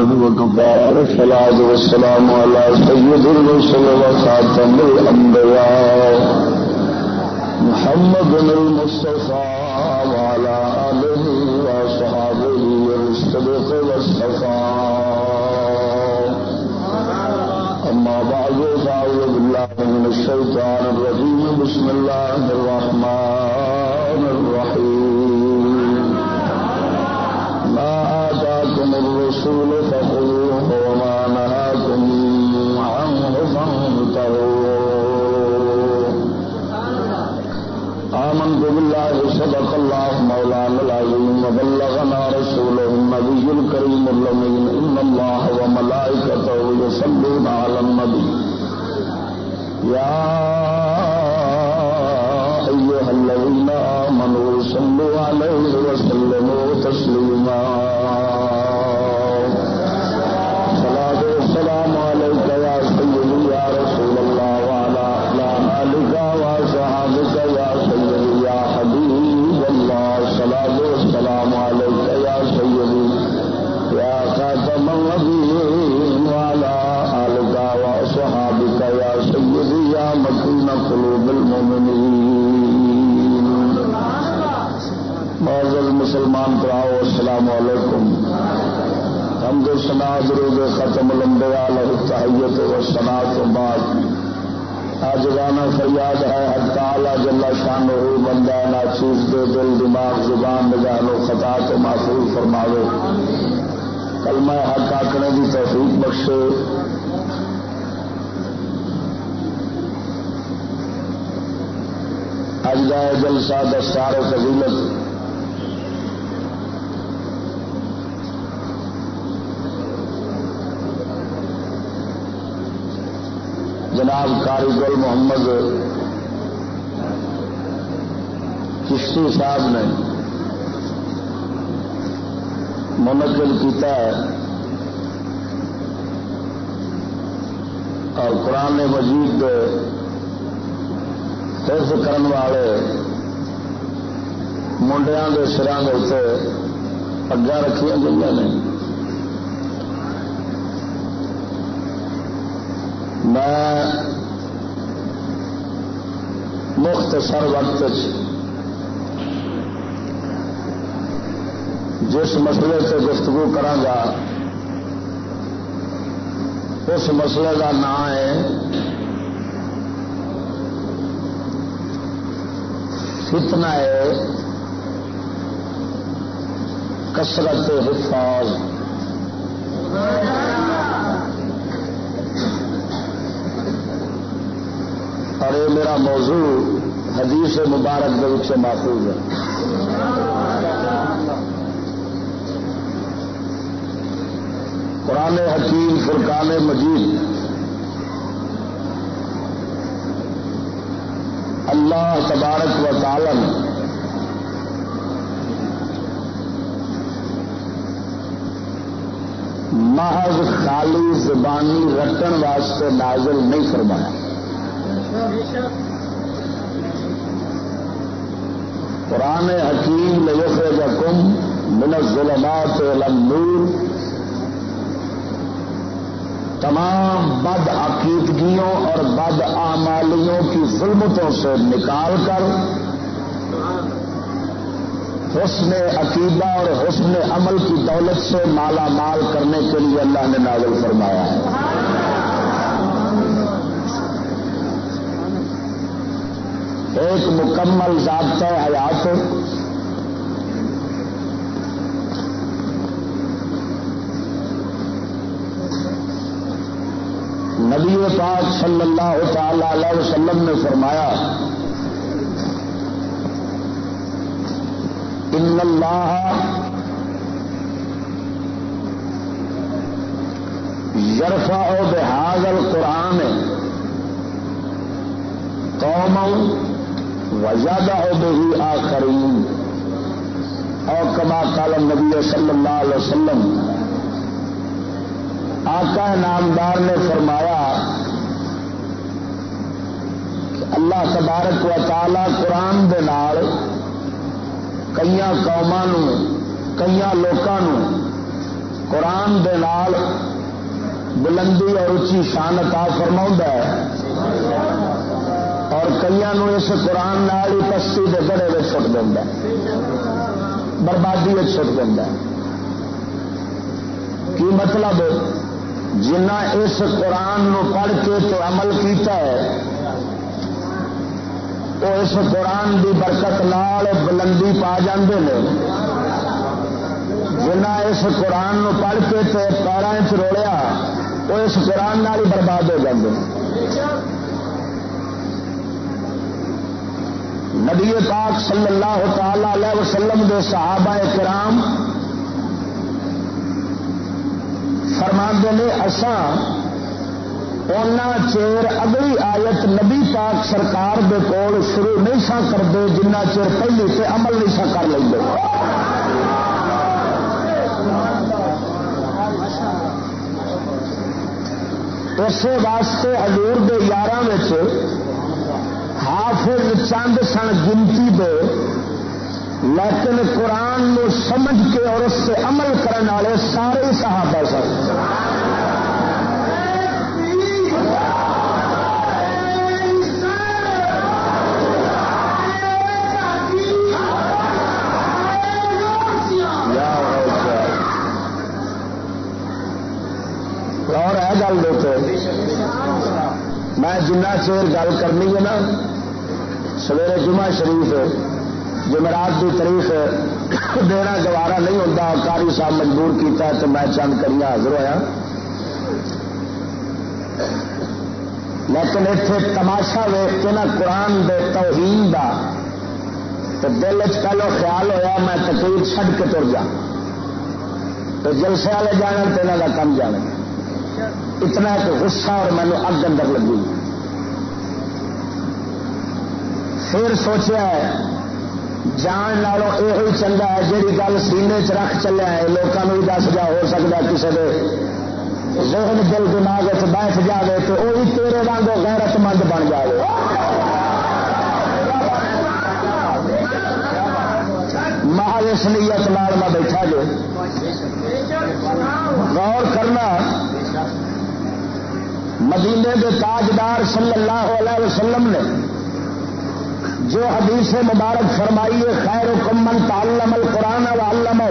لله وكفى والصلاة والسلام على سيد الرسل وخاتم الأنبياء محمد المصطفى وعلى آله وصحابه الصدق والصفاء. أما بعد فأعوذ بالله من الشيطان الرجيم. بسم الله الرحمن الرحيم. آتاكم الرسول فخذوه وما نهاكم عنه فانتهوا. آمنت بالله، صدق الله مولانا العظيم، وبلغنا رسوله النبي الكريم اللمين إن الله وملائكته يصلون على النبي. يا أيها الذين آمنوا صلوا عليه معذر مسلمان کراؤ السلام علیکم۔ ہم تو سنا درود ختم لمبیا لہو تحیت و سنا تو بعد۔ آج گانا فریاد ہے حد تعالی جلا شان ہو بندہ ناچیز دے دل، دماغ، زبان، نگاہ و خطا تو محفوظ فرماوے۔ کلمہ حق آکنے کی توفیق بخشے۔ اج کا جلسہ دستار فضیلت۔ جناب کاری گل محمد چشتی صاحب نے منعقد کیتا ہے اور قرآن مجید حفظ کرن والے منڈیا کے سران کے اتنے پگا رکھیا گئی نے۔ میں مختصر وقت جس مسئلے سے گفتگو کرا اس مسئلے کا نام ہے فتنا ہے کسرت حفاظ۔ اور یہ میرا موضوع حدیث مبارک کے محفوظ ہے۔ قرآن حکیم، فرقان مجید۔ اللہ تبارک و تعالم محض خالی زبانی رٹن واسطے نازل نہیں فرمایا۔ قرآن حکیم لم من الظلمات الى النور. تمام بد عقیدگیوں اور بد آمالیوں کی ظلمتوں سے نکال کر حسن عقیدہ اور حسن عمل کی دولت سے مالا مال کرنے کے لیے اللہ نے نازل فرمایا ہے۔ ایک مکمل ضابطہ حیات نبی پاک صلی اللہ تعالی علیہ وسلم نے فرمایا، ان اللہ یرفا او بحاظ القرآن قوم وزادہ او بہی آخرین اور کما کالم نبی صلی اللہ علیہ وسلم، آقا نامدار نے فرمایا کہ اللہ تبارک و تعالی قرآن دے نال کئی قوما کئی لوگوں قرآن دے نال بلندی اور اچھی شان عطا فرما ہے۔ اور کئی اس قرآن نال ہی پستی کے گڑے میں سٹ دینا بربادی سٹ دینا کی مطلب؟ جنہ اس قرآن نو پڑھ کے تو عمل کیتا ہے وہ اس قرآن دی برکت نال بلندی پا جاندے ہیں جنہ اس قرآن نو پڑھ کے تو پیروں چروڑیا وہ اس قرآن نال ہی برباد ہو جاتے نبی پاک صلی اللہ تعالی علیہ وسلم دے صحابہ کرام فرما نے اسان چیر اگلی آیت نبی پاک سرکار دے کول شروع نہیں سا کرتے جنہ چیر پہلی سے عمل نہیں سا کر لیں اسی واسطے حضور دے یار حافظ چند سن گنتی دے، لیکن قرآن نو سمجھ کے اور اس سے عمل کرنے والے سارے صحابہ سن۔ میں جنہ چیر گل کرنی ہے نا سویرے جمعہ شریف جمعرات کی تاریخ دینا گوارا نہیں ہوتا کاری صاحب مجبور کیتا تو میں چند کری حاضر ہوا لیکن اتنے تماشا ویخ کے نا قرآن دے توہین دا تو دل چلو خیال ہویا، میں تقریر چھڈ کے تر جا تو جلسے والے جان تو یہاں کا کم جانے اتنا ایک غصہ اور مینو اگ اندر لگی۔ پھر سوچا جان لالوں یہ چنگا ہے جی گل سینے چ رکھ چلیا ہے لوگوں بھی دس جا ہو سکتا کسی کے ذہن، دل، دماغ بیٹھ جائے تو وہ بھی تیرے واگ غیرت مند بن جائے اس نیت لال میں بیٹھا جو غور کرنا، مدینے کے تاجدار صلی اللہ علیہ وسلم نے جو حدیث مبارک فرمائیے خیر کمن تعلم القرآن و علامہ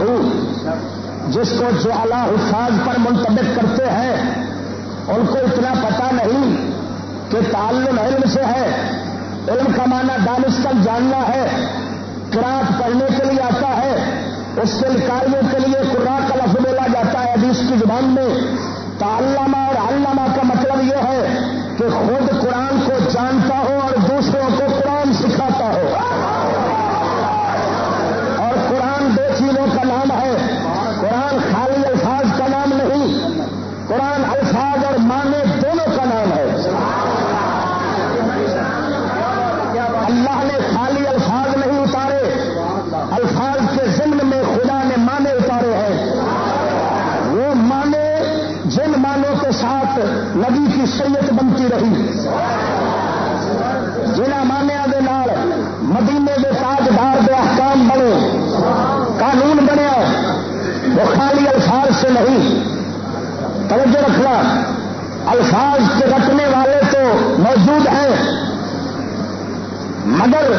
جس کو جو اللہ حفاظ پر منتبک کرتے ہیں، ان کو اتنا پتا نہیں کہ تعلم علم سے ہے۔ علم کا معنی دانستان جاننا ہے کراط پڑھنے کے لیے آتا ہے، اس کے کاریوں کے لیے قرآن کا لفظ بولا جاتا ہے حدیث کی زبان میں۔ تعلمہ اور علامہ کا مطلب یہ ہے کہ خود سیت رہی۔ جنہ مانیا نال مدینے کے تاجدار دے احکام بنے، قانون بنیا وہ خالی الفاظ سے نہیں۔ توجہ رکھنا، الفاظ کے رکھنے والے تو موجود ہیں، مگر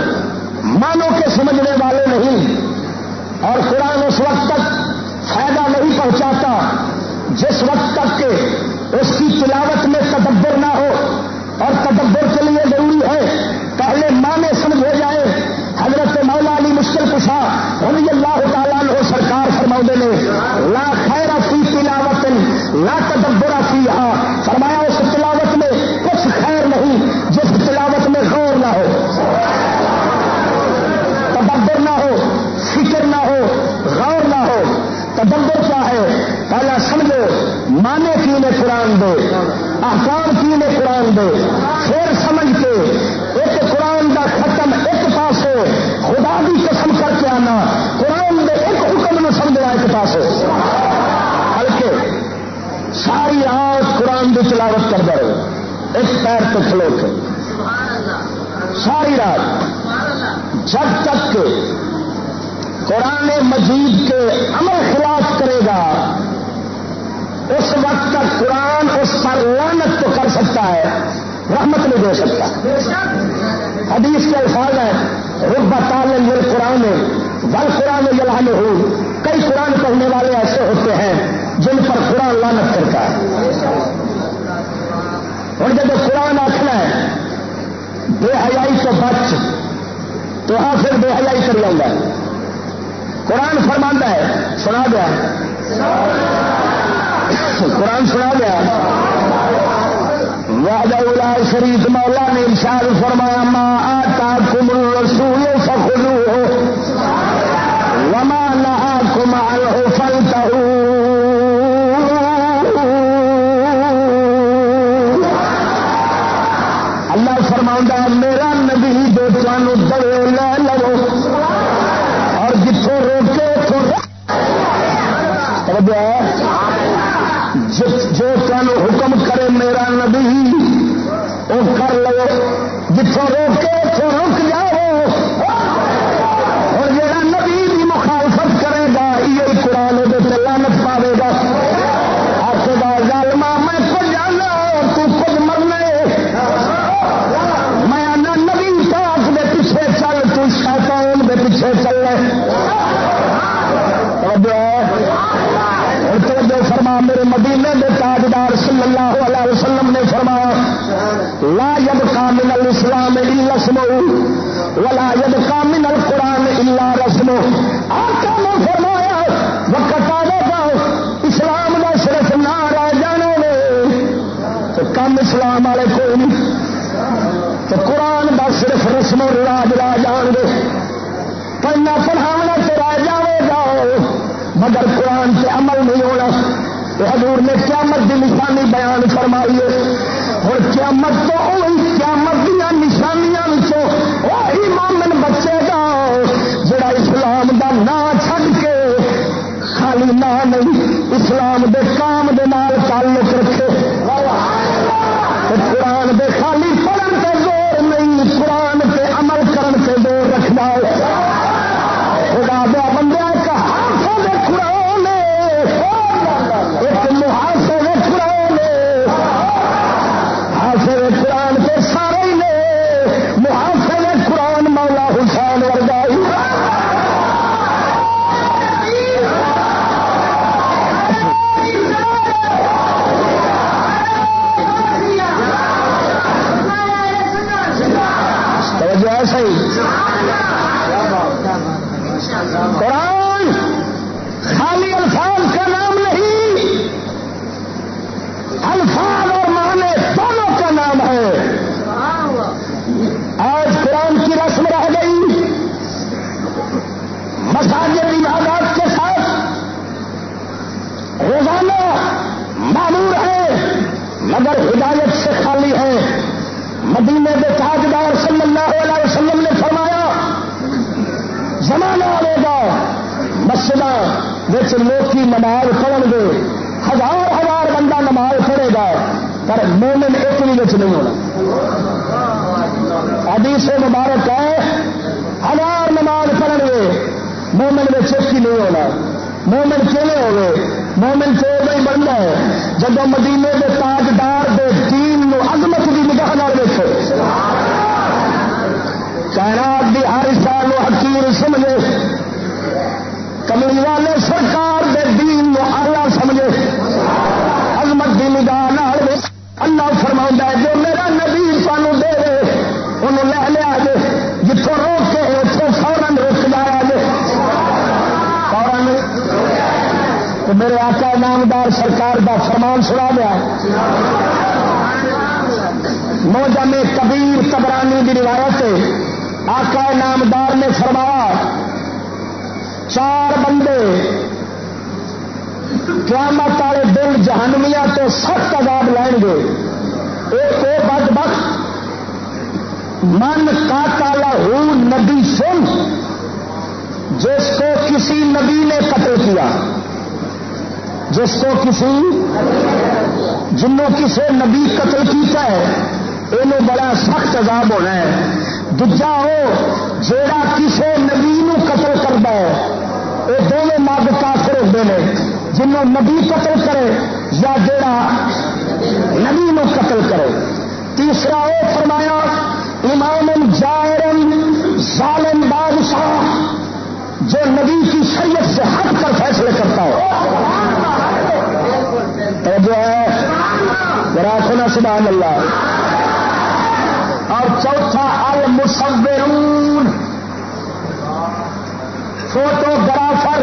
مانو کے سمجھنے والے نہیں۔ اور قرآن اس وقت تک فائدہ نہیں پہنچاتا جس وقت تک کہ اس کی تلاوت میں تدبر نہ ہو۔ اور تدبر کے لیے ضروری ہے پہلے مانے سمجھ ہو جائے۔ حضرت مولا علی مشکل کشا رضی اللہ تعالیٰ ہو سرکار فرما نے، لا خیر فی تلاوت لا تدبر نے قرآن دے پھر سمجھ کے ایک قرآن کا ختم ایک پاس ہو خدا بھی قسم کر کے آنا، قرآن دے ایک حکم میں سمجھنا ایک پاس ہو بلکہ ساری رات قرآن کی تلاوت کر دے ایک پیر تو کھلو کے۔ ساری رات، جب تک قرآن مجید کے عمل خلاف کرے گا قیامت تک قرآن اس پر لانت تو کر سکتا ہے۔ رحمت نہیں دے سکتا۔ حدیث کے الفاظ ہے رب تال یہ قرآن ول قرآن یلحم ہو کئی قرآن پڑھنے والے ایسے ہوتے ہیں جن پر قرآن لانت کرتا ہے۔ اور جب قرآن آخر ہے، بے حیائی تو بچ، تو ہاں پھر بے حیائی کر لوں گا۔ قرآن فرماندہ ہے، سنا دیا۔ قرآن سنا دیا واجا شریف مولا نے ارشاد فرمایا، ما آتا کم رسول فخلو وما نہا کمال ہو فلتا اللہ فرما میرا نبی جو تمہوں دے لے لو اور جتوں روکے جو تمہیں القرآن رسمو آقا نے فرمایا، وقت آ گا اسلام کا صرف نہ رہ جانے میں تو کم اسلام والے کوئی نہیں۔ تو قرآن کا صرف رسم و رواج لا جان گے پڑھنا پڑھانا تو رہ جائے گا۔ مگر قرآن سے عمل نہیں ہونا۔ حضور نے قیامت کی نشانی بیان فرمائی ہے۔ اور قیامت تو اسلام دے کام دے نال تعلق کملی والے سرکار دے دین نو آلہ سمجھے۔ عظمت دی نگاہ نہ اللہ فرما ہے، جو میرا نبی سانو دے دے انہوں لے لیا جے۔ جتوں روک کے اتوں فورن رک جایا جے۔ فورن تو میرے آقا نامدار سرکار دا فرمان سنا دیا موجم کبیر تبرانی کی روایت آقا نامدار نے فرمایا چار بندے قیامت والے دل جہانویا تو سخت عذاب لائیں گے۔ ایک وہ بد بخت، من کا کالا ہو نبی سن، جس کو کسی نبی نے قتل کیا۔ جس کو کسی جنوں کسی نبی قتل کیتا ہے یہ بڑا سخت عذاب ہونا ہے۔ دجا ہو، جیڑا کسی نبی قتل کرتا ہے۔ یہ دونوں مرد کافر ہوتے ہیں۔ جنوں نبی قتل کرے یا جڑا نبی نو قتل کرے۔ تیسرا وہ فرمایا امام جائرن ظالم بادشاہ، جو نبی کی شریعت سے ہٹ کر فیصلے کرتا ہو تو جو ہے راکھنا سبحان اللہ۔ اور چوتھا، المصورون۔ فوٹو گرافر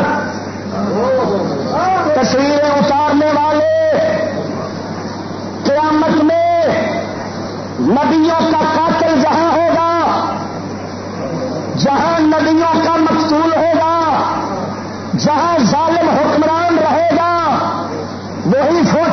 تصویریں اتارنے والے۔ قیامت میں ندیوں کا قاتل جہاں ہوگا، جہاں ندیوں کا مقصول ہوگا، جہاں ظالم حکمران رہے گا، وہی فوٹو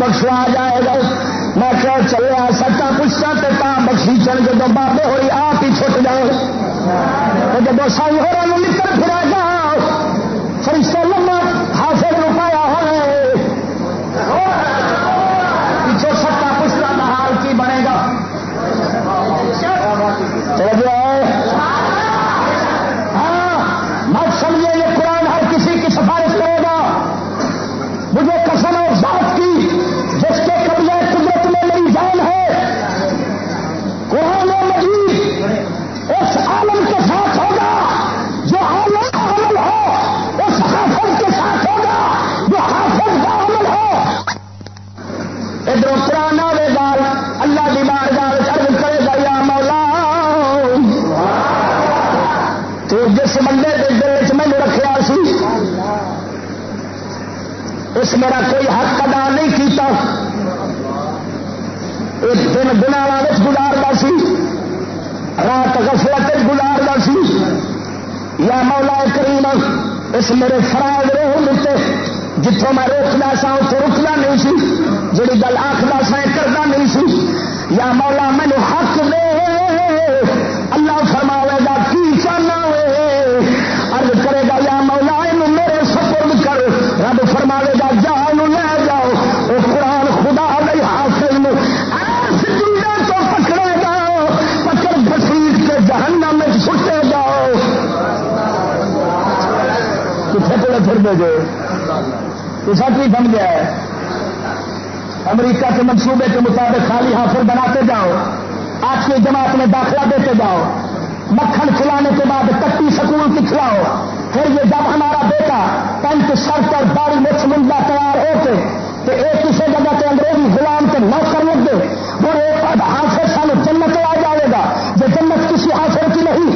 بخشوا جائے گا۔ میں کیا چلے ستا پشتہ تے تا بخشی چل جب بابے ہوئی آپ ہی چھٹ جاؤ جب سائی ہو اس میرا کوئی حق ادا نہیں کیتا۔ ایک دن بنا گزارتا سی۔ رات غفلت گزارتا سی۔ یا مولا کریم، اس میرے فرائض روح دیتے جتوں میں روکنا سا اتوں رکنا نہیں سی۔ جی گل آخلا سا کرنا نہیں سی۔ یا مولا مینو پڑے پھر تو سچ بھی بن گیا ہے۔ امریکہ کے منصوبے کے مطابق خالی حاصل بناتے جاؤ۔ آج کی جماعت میں داخلہ دیتے جاؤ۔ مکھن کھلانے کے بعد کٹی سکول کی کھلاؤ۔ پھر یہ جب ہمارا بیٹا پنچ شرط اور باری مچھ منڈا تیار ہو کے تو ایک کسی جگہ کے انگریزی غلام کے نہ کر لگ گے اور ایک حاصل سال جنت آ جائے گا۔ یہ جنت کسی حاصل کی نہیں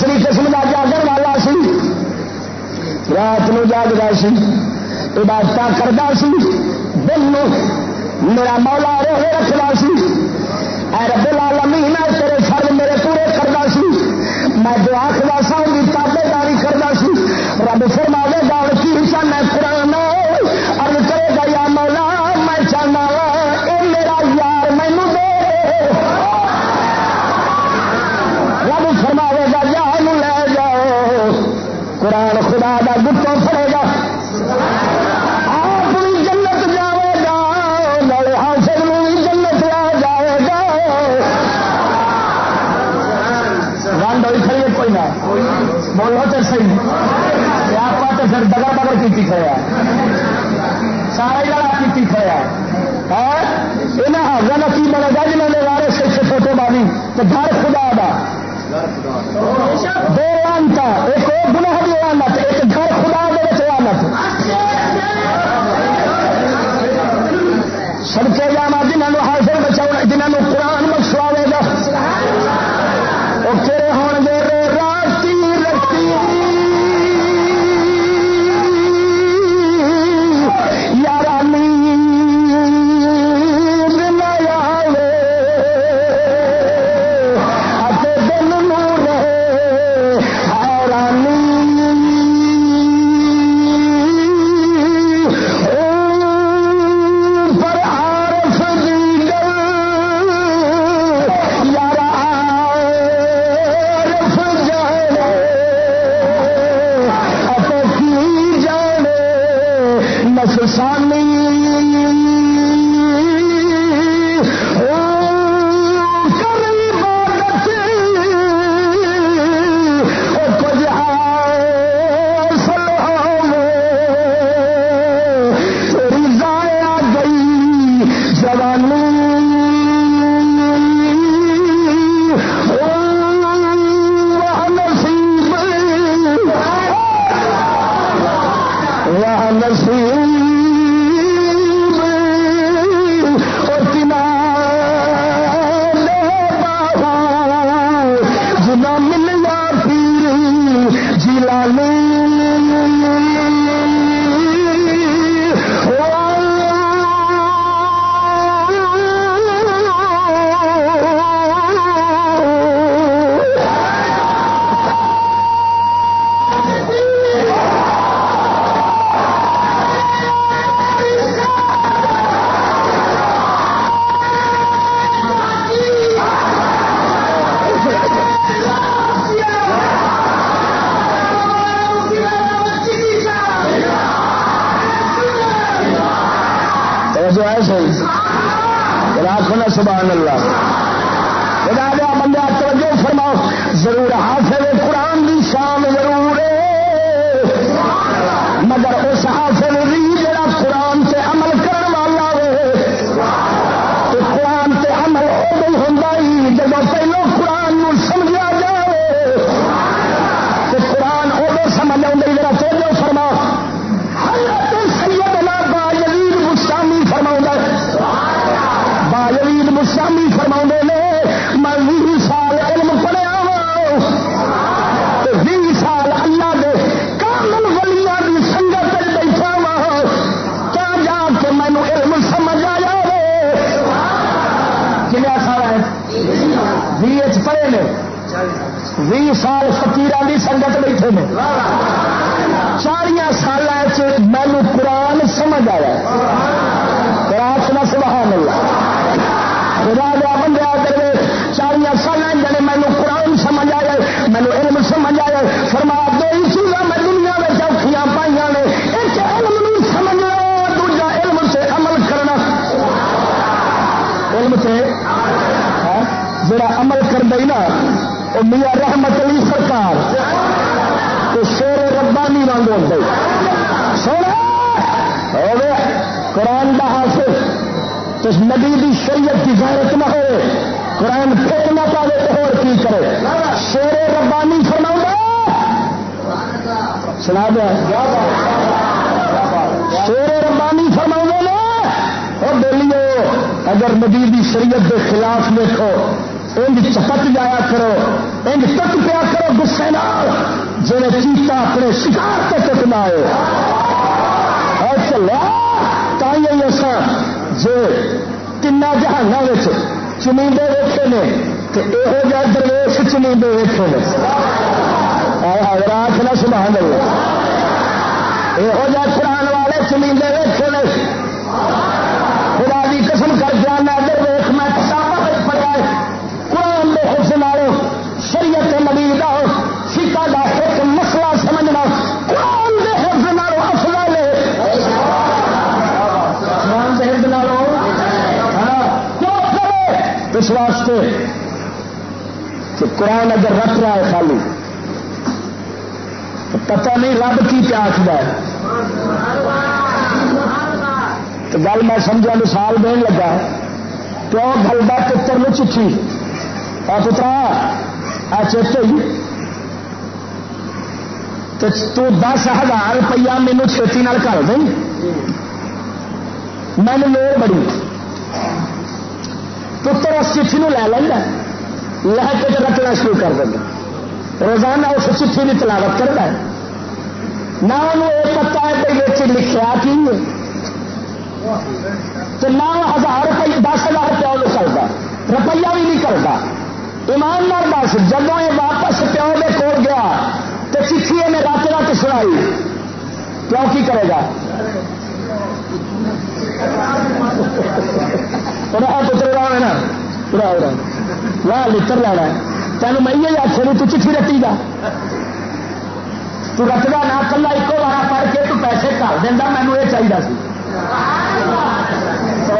دوسری قسم کا جاگر والا سی۔ رات میں جاگتا سی۔ عبادت کرتا سی۔ دل نو میرا مولا روح رکھتا سی۔ اے رب العالمین تیرے فرض میرے پورے کرتا سی۔ میں دعا تو گھر خدا دا. دو لانتا ایک وہ گناہ دی لانت ایک گھر خدا دے لانت قرآن دا حاصل، تو نبی دی شریعت کی غیرت نہ ہوئے، قرآن پھر نہ پاوے تو اور کی کرے؟ شیر ربانی فرما سنا دیا۔ شیر ربانی فرما اور بولیے، اگر نبی دی شریعت کے خلاف دیکھو انج چپت جایا کرو انج تک پیا کرو گسے نال جی چیتا اپنے شکار تک چکنا آئے۔ چلو۔ تا ہی اصا جی تین جہانوں چمیندے ویٹے نے یہو جہ درویش چنیندے ویٹے نے۔ رات نہ، سبحان اللہ۔ یہ جہ قرآن والے چنیندے ویٹے نے۔ خدا کی قسم کر کے جانا درویش میں سب پتا ہے۔ قرآن کے حفظ نالوں شریعت نبی کا اس واسطے کہ قرآن اگر رکھ رہا ہے خالی، تو پتہ نہیں رب کی کیا آخر ہے۔ تو گل میں سمجھا، مثال دین لگا کیوں گلدا پتر میں چٹھی۔ اور پترا آ چیتے تو دس ہزار روپیہ مینو چھتی کر دیں۔ میں نے لوڑ بڑی۔ اس چٹھی لے لینا لے کے رکھنا شروع کر دینا روزانہ اس چٹھی کی تلاوت کرتا ہے۔ نہ انہوں یہ پتا ہے کہ یہ لکھا کی تو نہ ہزار روپیہ، دس ہزار روپیہ وہ کرتا روپیہ بھی نہیں کرتا ایماندار دس جب یہ واپس پیو کے کول گیا، تو چٹھی نے رات رات سنائی۔ کیوں کی کرے گا؟ پتر رہا ہے نا۔ پورا ہو رہا لینا تین میں یہ آخر تو چٹھی رٹی گا تو رکھتا نہ کلا ایک بار پڑھ کے تو پیسے کر دینا مینو یہ چاہیے سی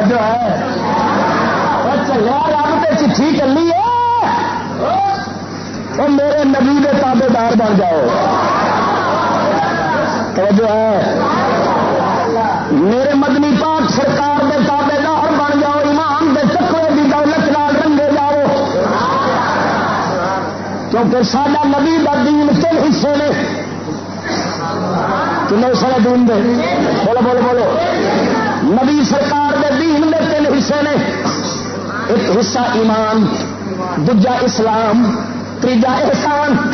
جو ہے چلیا رب تو چٹھی چلی ہے میرے نبی کے تابے دار بن جاؤ توجہ ہے میرے مدنی پاک سرکار کے تابے کیونکہ سڈا نبی کا دین تین حصے نے۔ کن سارے دین دے؟ بولو بولو بولو۔ نبی سرکار دے دین دے تین حصے نے۔ ایک حصہ ایمان دجا اسلام تیجا احسان۔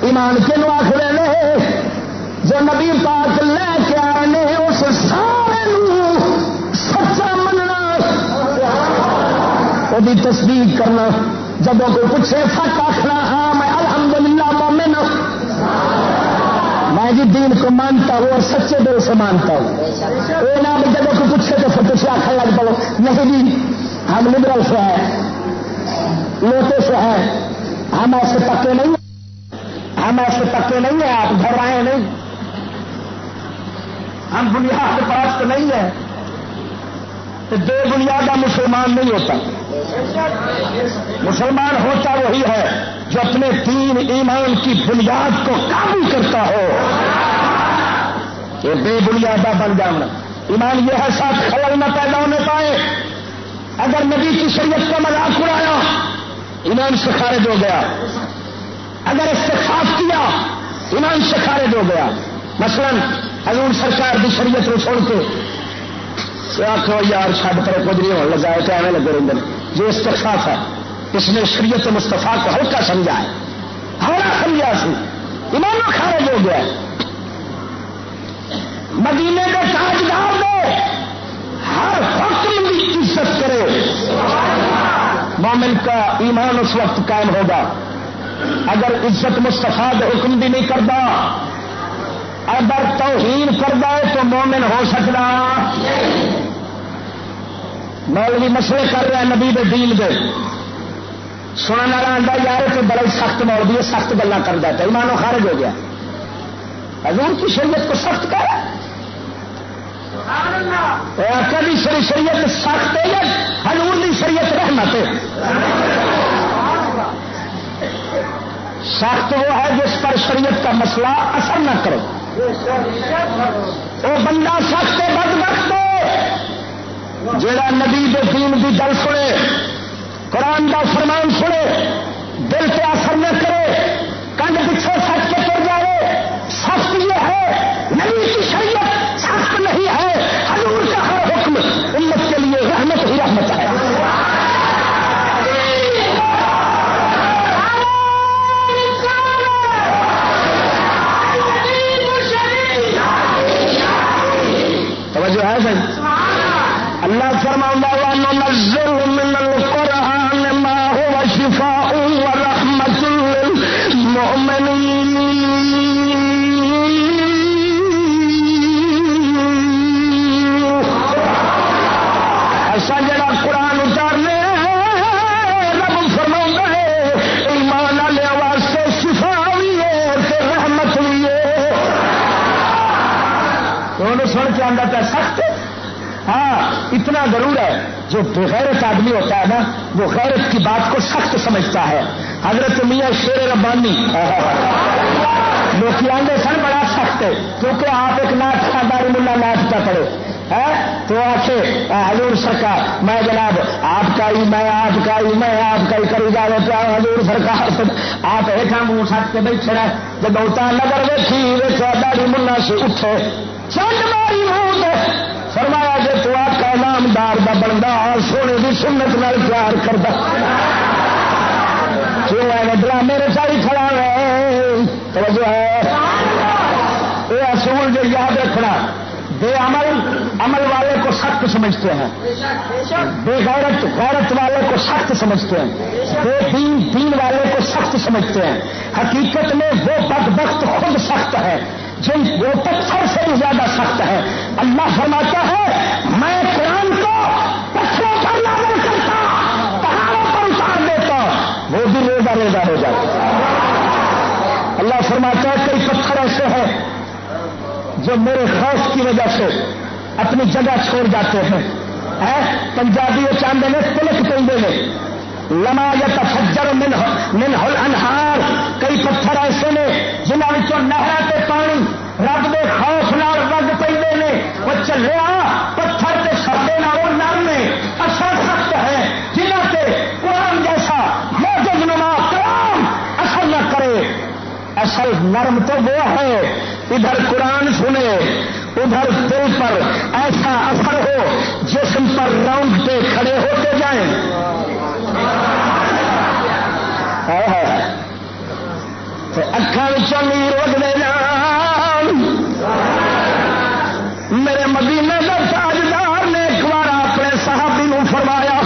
ایمان کنو آخر نے؟ جو نبی پاک لے کے آئے اس سارے سچا مننا، وہ تصدیق کرنا۔ جب کوئی پوچھے، سچ آخنا ہاں میں الحمدللہ مومن میں جی دین کو مانتا ہوں اور سچے دل سے مانتا ہوں۔ وہ نہ جب کوئی پوچھے تو پھر تھی آخر لگ پڑو نہیں جی ہم لبرل سے ہیں، لوٹے سے ہیں۔ ہم ایسے پکے نہیں ہم ایسے پکے نہیں ہیں، آپ گھر آئے نہیں۔ ہم بنیاد پرست نہیں ہیں۔ تو بے بنیاد مسلمان نہیں ہوتا۔ مسلمان ہوتا وہی ہے جو اپنے دین، ایمان کی بنیاد کو قابو کرتا ہو۔ یہ بے بنیادہ بن جانا۔ ایمان یہ ہے ساتھ خلل نہ پیدا ہونے پائے۔ اگر نبی کی شریعت کا مذاق اڑایا، ایمان سے خارج ہو گیا۔ اگر اس سے خاص کیا، ایمان سے خارج ہو گیا۔ مثلا حضور سرکار کی شریعت کو چھوڑ کے آخو یار چھڈ پر کچھ نہیں ہونے لگا ہے ایویں لگے رہتے ہیں جو استخاف ہے اس نے شریعت مستفا کو ہلکا سمجھا ہے ہلکا سمجھا سی ایمان خارج ہو گیا۔ مدینے کے تاجدار نے ہر حکم کی عزت کرے۔ مومن کا ایمان اس وقت قائم ہوگا۔ اگر عزت مستفا حکم بھی نہیں کرتا، اگر توہین کر دے تو مومن ہو سکتا۔ مولوی مسئلے کر رہا نبی دے دین دے۔ سننے والا آتا یار تو بڑا سخت مولوی سخت گلا کر دیتا ایمانو خارج ہو گیا۔ حضور کی شریعت کو سخت کر کبھی شری شریعت سخت ہے یا حضور کی شریعت رحمت ہے؟ سخت وہ ہے جس پر شریعت کا مسئلہ اثر نہ کرے۔ وہ بندہ سخت بد وقت جا نبی دے دین کی گل سنے، قرآن کا فرمان سنے، دل سے اثر نہ کرے کنڈ پیچھے سچ آتا سخت ہاں اتنا ضرور ہے۔ جو بغیرت آدمی ہوتا ہے نا، وہ غیرت کی بات کو سخت سمجھتا ہے۔ حضرت میاں شیر ربانی۔ لوگ آدھے سن بڑا سخت ہے۔ کیونکہ آپ ایک ناچ خانداری ملا ناچ کا پڑے تو آخے حضور سرکار، میں جناب، آپ کا ہی، میں آپ کا ہی، میں آپ کا ہی کری جا رہا حضور سرکار، آپ ایک منہ سٹ کے بیٹھے جب اتنا نگر ویسی ویسا داڑی ملا سے اٹھے۔ چند ماری منہ فرمایا جی تو آپ کا نامدار کا بندہ سونے کی سنت نال پیار کرتا کیوں ہے ڈرامے رچائی کھڑا ہے، توجہ ہے۔ یہ اصول جو یاد رکھنا، بے عمل عمل والے کو سخت سمجھتے ہیں۔ بے غیرت غیرت والے کو سخت سمجھتے ہیں۔ بے دین دین والے کو سخت سمجھتے ہیں۔ حقیقت میں وہ بد وقت خود سخت ہے۔ جن وہ پتھر سے بھی زیادہ سخت ہے۔ اللہ فرماتا ہے، میں قرآن کو پتھروں پر لاگو کرتا، پہاڑوں پر اتار دیتا، وہ بھی روزہ روزہ ہو جاتا۔ اللہ فرماتا ہے، کئی پتھر ایسے ہیں جو میرے خوف کی وجہ سے اپنی جگہ چھوڑ جاتے ہیں۔ پنجابی چاندے میں تلک پہ میں لما یا تفجر من انہار کئی پتھر ایسے نے جنہوں نہر تے پانی رب دے خوف نال رگ پہ نے، وہ چلیا پتھر کے سردے نہ وہ نرم اثر سخت ہے۔ جنہ سے قرآن جیسا موجود نما کلام اثر نہ کرے اصل نرم تو وہ ہے۔ ادھر قرآن سنے، ادھر دل پر ایسا اثر ہو جسم پر راؤنڈ پہ کھڑے ہوتے جائیں۔ اکھان نیر دے جان میرے مدینے کا تاجدار نے ایک بار اپنے صحابی نو فرمایا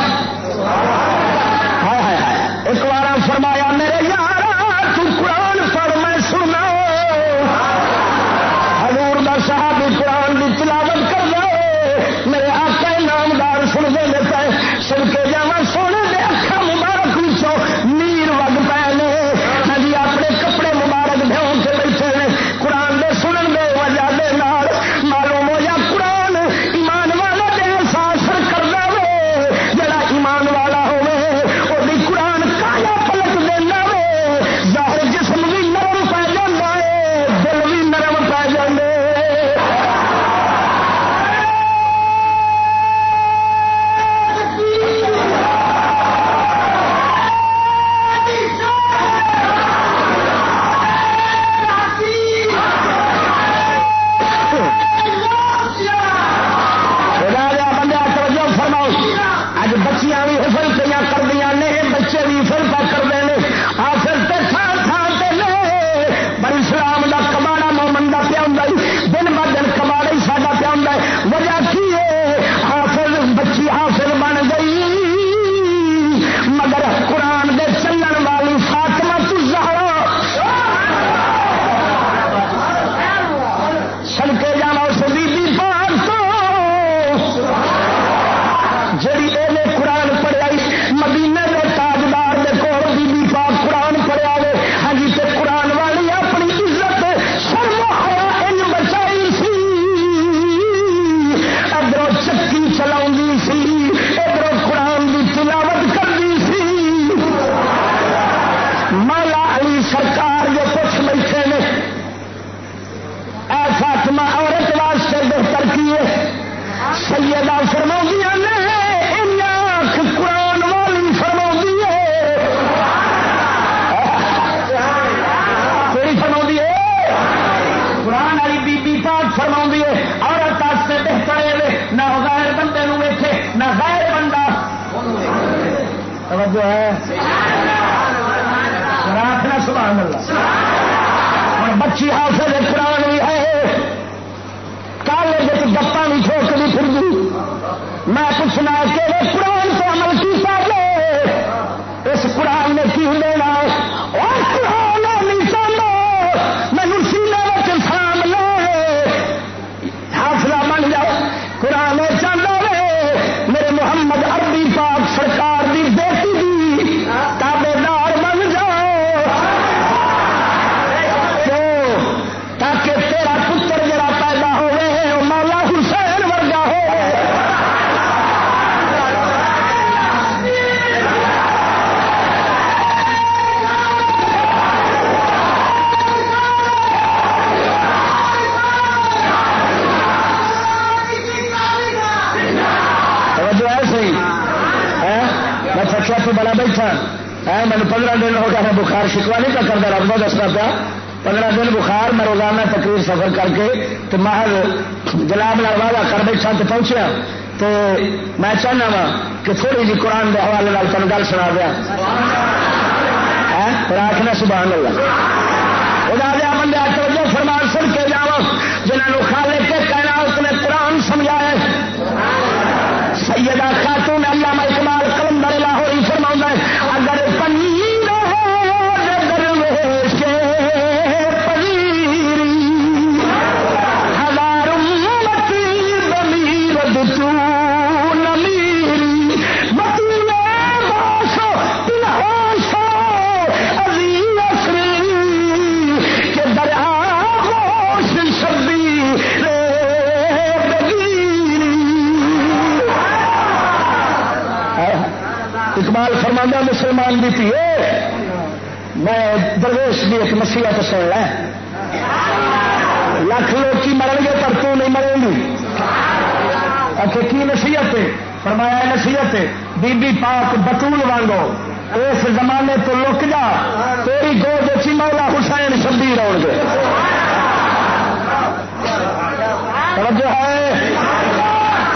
بچی حافظ قرآن بھی ہے۔ کالج گپا بھی چھوکری پھر میں پوچھنا کہ قرآن تو میں پندرہ دن ہو گیا میں بخار شکوا نہیں پہ کرتا رب دسنا پیا۔ پندرہ دن بخار، میں روزانہ تقریر سفر کر کے تو محض جناب لال والا کر بیٹھا تو پہنچیا۔ تو میں چاہنا وا کہ تھوڑی جی قرآن کے حوالے لال تین گل سنا دیا۔ پھر آخنا سبحان اللہ خدا دیا بندہ توجہ فرمان سن کے جاؤ۔ جنہوں خالے کے کہنا اس نے قرآن سمجھایا سیدہ خاتون علامہ اقبال کلندر لاہوری فرماؤں اگر پنیر اقبال مسلمان بھی پیے میں درویش بھی ایک مسیح نصیحت سن لیں لاکھ لوگ کی مرن گے پر تو نہیں مرے گی۔ آخر کی نصیحت ہے؟ فرمایا نصیحت بی بی پاک بطول وانگو، اس زمانے تو لک جا، تیری گود چی مولا حسین شبیر آؤ گے۔ توجہ ہے؟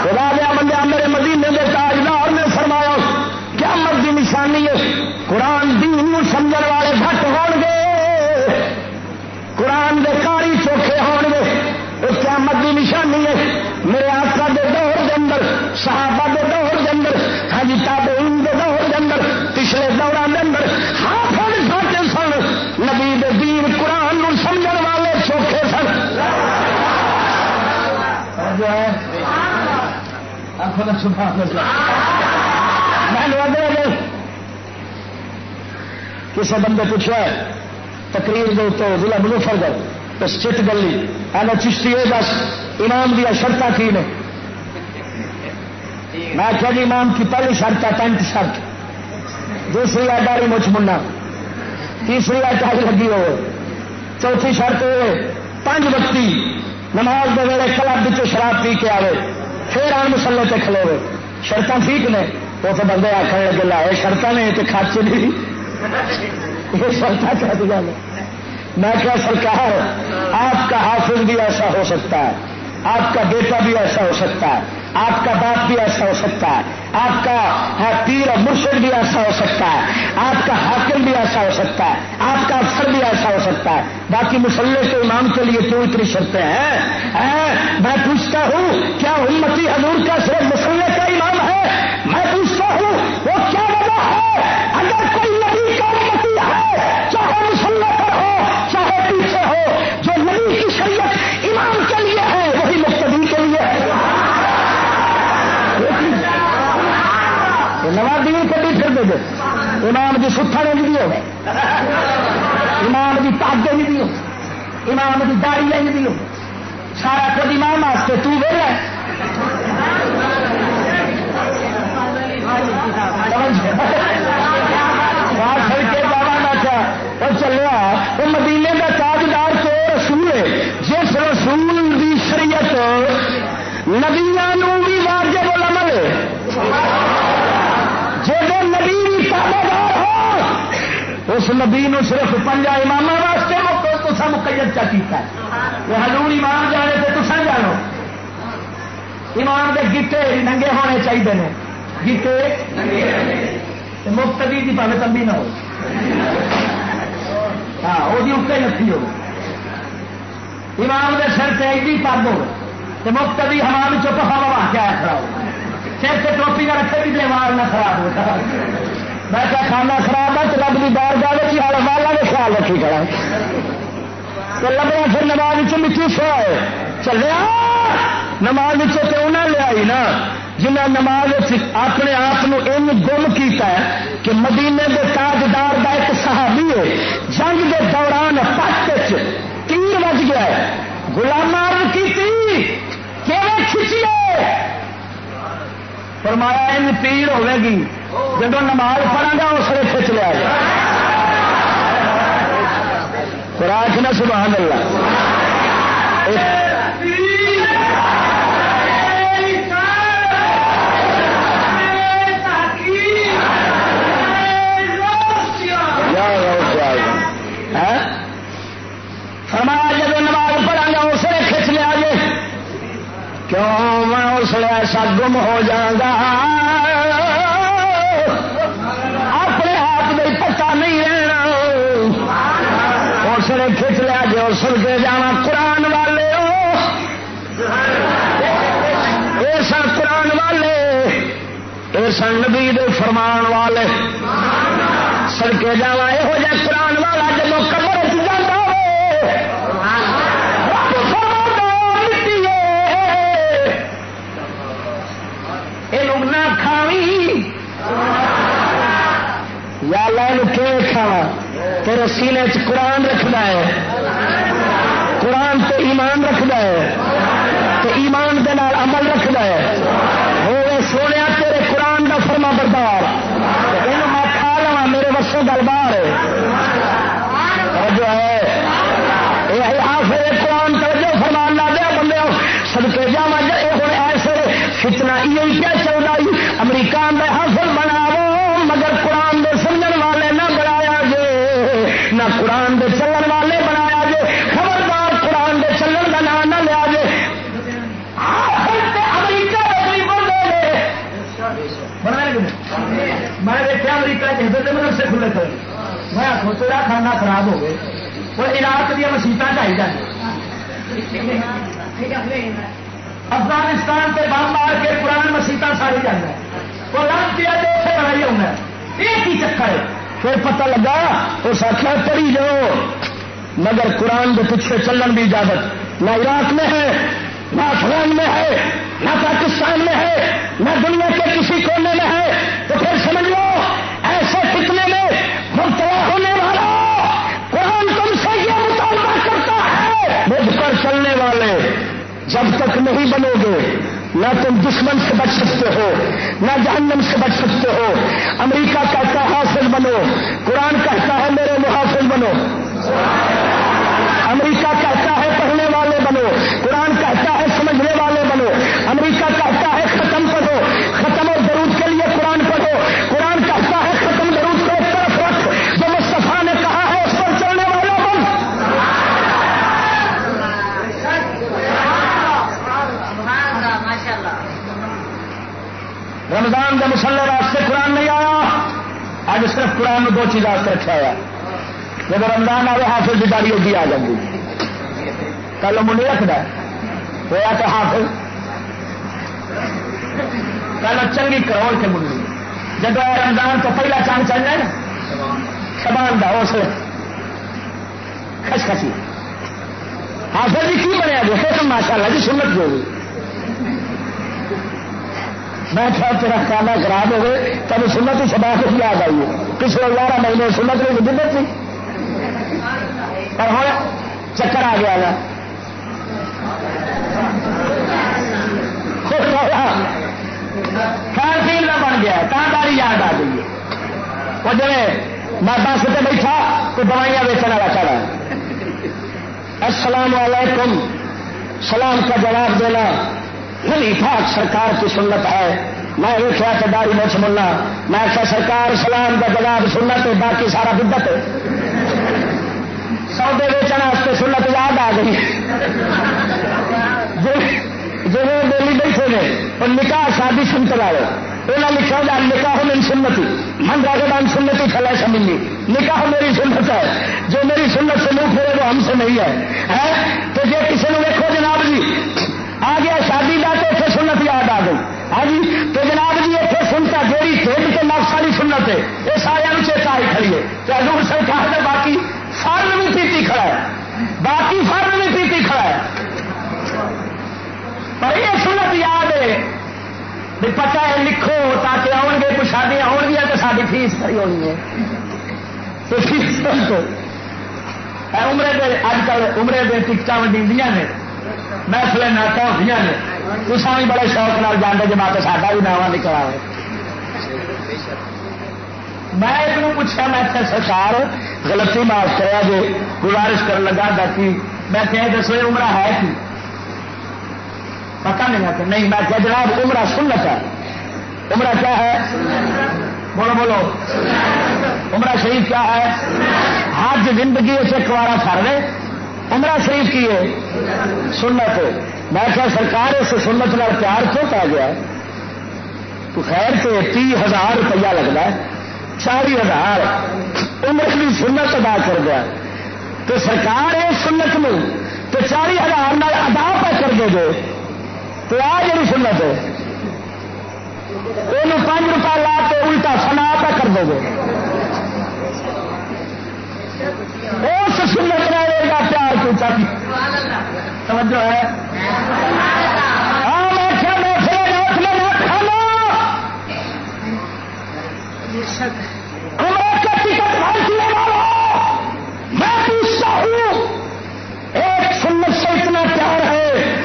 خدا دیا بندہ میرے مدینے کے تاجدار نے فرمایا کیا مرضی نشانی ہے قرآن دین نو سمجھن والے گھٹ ہون گے۔ قرآن دے کاری چوکھے ہون گے۔ یہ کیا مرضی نشانی ہے۔ میرے آقا دے دور دے اندر، صحابہ دے دور دے اندر ہاں جی تابعین دے دور دے اندر، پچھلے دوران دے اندر حافظ ساٹے سن۔ نبی دے دین قرآن نو سمجھن والے چوکھے سن۔ جو ہے؟ کسی بندے پوچھا تقریر دے تو ضلع مظفر گڑھ چٹ گلی آنا چشتی ہے، بس امام دیا شرط کی نے؟ میں کیا جی امام کی پہلی شرط ہے، پینٹ شرط۔ دوسری ہے داری مچ منا تیسری ہے ٹائی لگی ہو چوتھی شرط ہوئے پانچ وقتی نماز دے ویلے کلب شراب پی کے آئے پھر آن مسلے تے کھلے ہوئے۔ ٹھیک نے؟ وہ تو بندے آخر لگے لائے شرط نے تو خرچ نہیں۔ یہ شرط کیا دیا میں کیا سرکار، آپ کا حافظ بھی ایسا ہو سکتا ہے، آپ کا بیٹا بھی ایسا ہو سکتا ہے، آپ کا باپ بھی ایسا ہو سکتا ہے، آپ کا پیر اور مرشد بھی ایسا ہو سکتا ہے، آپ کا حاکم بھی ایسا ہو سکتا ہے، آپ کا افسر بھی ایسا ہو سکتا ہے۔ باقی مسلح کے امام کے لیے کیوں اتنی شرطیں ہیں، میں پوچھتا ہوں، کیا امتی حضور کا صرف مسلح کا امام ہے؟ میں پوچھتا ہوں امام کی ستھا نے بھی ہو امام کی تاگے بھی ہو امام کی داڑی لیں بھی ہو سارا خود امام واسطے، تو وے اور چلیا وہ مدینے کا تاجدار تو رسول ہے۔ جس رسول کی شریعت نبیا اس نبی نو صرف پنجا امام واسطے تصا مقید چا کیتا ہے؟ وہ حضور امام جانے تو تصا جانو۔ امام دے گیتے ننگے ہونے چاہیے نے۔ گیتے مفتدی کی پہلے تمبی نہ ہو ہاں وہ اتنے نتی ہو امام دے سر سے ایڈی پگ ہو مفتدی ہمارے چپ ہوا کے آیا کھڑا ہو سر سے ٹوپی کھانا خراب ہوتا میں کیا کھانا خراب ہے رب کی بار بار کی والا نے خیال رکھی کرا تو لگنا پھر نماز مٹی سو ہے چلے نماز تو انہیں لیا نا؟ جنہیں نماز اپنے آپ ان گم کیتا ہے کہ مدینے کے تاجدار کا ایک صحابی ہے، جنگ کے دوران پت تیر بج گیا گلام کی کھچیے؟ فرمایا ان پیڑ ہوے گی جب نماز پڑھا گا، اس لیے کھچ لیا گیا خوراک نہ سبحان اللہ۔ کیوں میں اس لیے ایسا گم ہو جاگا اپنے آپ میں پتا نہیں رہنا۔ اس لیے کھچ لیا جو سن کے جانا قرآن والے۔ یہ سن قرآن والے یہ سن نبی فرمان والے۔ سڑکے جا یہ اللہ کیوں کھاوا تیرے سینے چ قرآن رکھنا ہے۔ قرآن تو ایمان رکھتا ہے۔ تو ایمان دے نال عمل رکھتا ہے۔ ہوئے سونے، تیرے قرآن کا فرما بردار۔ یہ میں کھا لوا میرے وسوں گل بار جو ہے یہ آخر قرآن توجہ فرمان لا دیا بندے سدکے جا یہ ہوں ایسے فتنا یہ کیا چل رہا امریکہ میں حاصل بناو مگر قرآن دے سمجھن والے نہ بنایا جے نہ قرآن دے چلن والے بنایا جے خبردار قرآن دے چلن کا نام نہ لیا جے امریکہ میں دیکھا امریکہ مدد سے کھلے تھے میں آخو تیرا کھانا خراب ہو گئے وہ عراق دیا مسیطا چاہیے افغانستان سے بم مار کے پرانی مسیطا ساری جانا وہ لگ پیا تو اتنے لڑائی ہونا ایک ہی چکر ہے پھر پتہ لگا اس آخیا پڑھی جاؤ مگر قرآن کے پیچھے چلن کی اجازت نہ عراق میں ہے نہ افغان میں ہے نہ پاکستان میں ہے نہ دنیا کے کسی کونے میں ہے تو پھر سمجھ لو ایسے فتنے میں مبتلا ہونے والے، جب تک نہیں بنو گے، نہ تم دشمن سے بچ سکتے ہو، نہ جہنم سے بچ سکتے ہو۔ امریکہ کہتا ہے بنو۔ قرآن کہتا ہے، میرے محافظ بنو۔ امریکہ کہتا ہے، پڑھنے والے بنو۔ قرآن کہتا ہے، سمجھنے والے بنو۔ امریکہ کہتا ہے ختم پڑھو ختم اور درود کے لیے قرآن پڑھو قرآن کہتا ہے ختم درود کو ایک طرف رکھ جو مصطفیٰ نے کہا ہے اس پر چلنے والا بن رمضان کا مسلح واسطے قرآن نہیں آیا۔ آج صرف قرآن میں دو چیز واسطے رکھا ہوا جب رمضان آئے حافظ کی گاڑی ہوگی آ جائے گی کل وہ نہیں رکھتا ہوا تو حافظ۔ کل چنگی کروڑ کے منڈی جب رمضان تو پہلا چاند چل جائے نا۔ سبان کا اس خسخسی حافظ جی کی بنیا جی؟ جو حکم ماشاء اللہ جی سنت جو ہوئی میں کیا تیرا کھانا خراب ہو گئے تب سنت ہی سبا کو یاد آئی ہے۔ پچھلے گیارہ مہینے سنت میں دقت تھی اور ہوں، چکر آ گیا نا کھان پیل کا بن گیا کانداری یاد آ گئی ہے۔ وہ جی میں بس سے بیٹھا، کوئی دوائیاں بیچنے والا چلا۔ السلام علیکم۔ سلام کا جواب دینا۔ نہیں تھا سرکار کی سنت ہے۔ میں دیکھا کہ داری مچ ملنا میں کیا سرکار سلام کا جواب سنت ہے، باقی سارا بدت ہے۔ سودے ویچنے سنت یاد آ گئی۔ جی, جی، بولی بیٹھے نے، اور نکاح شادی سنت والے انہیں لکھا جا نکاح من سنتی۔ من راگان سنتی، فلا سمجھنی نکاح میری سنت ہے۔ جو میری سنت سے منہ پھیرے، وہ ہم سے نہیں ہے۔ تو جی کسی نے دیکھو جناب جی آ گیا شادی سنت یاد آ گئی۔ ہاں جی تو جناب جی اتنے سنتا جوڑی یہ سارے چیتا ہی کھڑیے کہ حضور سرکار نے باقی فرن بھی پیتی کھڑا ہے۔ باقی فرن بھی پیتی کھڑا ہے۔ پر یہ سنت یاد ہے بھی پتا ہے، لکھو تاکہ آؤ گے، کچھ شادیاں آؤ گیا تو ساری فیس کھڑی ہونی ہے۔ تو فیس تو۔ عمرے دے، اج کل عمرے دے ٹکٹ ونڈی نے محفل ناٹا ہوتی نے۔ تصا بھی بڑے شوق نال جانے جما کے ساڈا بھی نواں نکلا ہے میں ایک پوچھا میں کیا سرکار غلطی معاف کرا جی گزارش کر لگا باقی میں کہ دسو عمرہ ہے کی؟ پتا نہیں آتا نہیں، میں کہ جناب، عمرہ سنت ہے۔ عمرہ کیا ہے؟ بولو بولو۔ عمرہ شریف کیا ہے؟ حج زندگی اسے کوارا کر رہے عمرہ شریف کی ہے؟ سنت میں کیا سرکار اس سنت نال پیار کیوں پا گیا تو خیر سے تی ہزار روپیہ لگتا ہے چالی ہزار عمر کی سنت ادا کر گیا تو سرکار اس سنت میں تو چالی ہزار ادا پہ کر دے گے تو آ جی سنت ہے یہ پانچ روپئے لا کے الٹا سنا پہ کر دو گے اس سنت رہے گا پیار کو چاہیے جی۔ توجہ ہے۔ ہاں میں کیا میں پھر میں نہ کھانا ہمارا کا ٹکٹ بھارتی والا میں پوچھتا ہوں۔ ایک سنت سے اتنا پیار ہے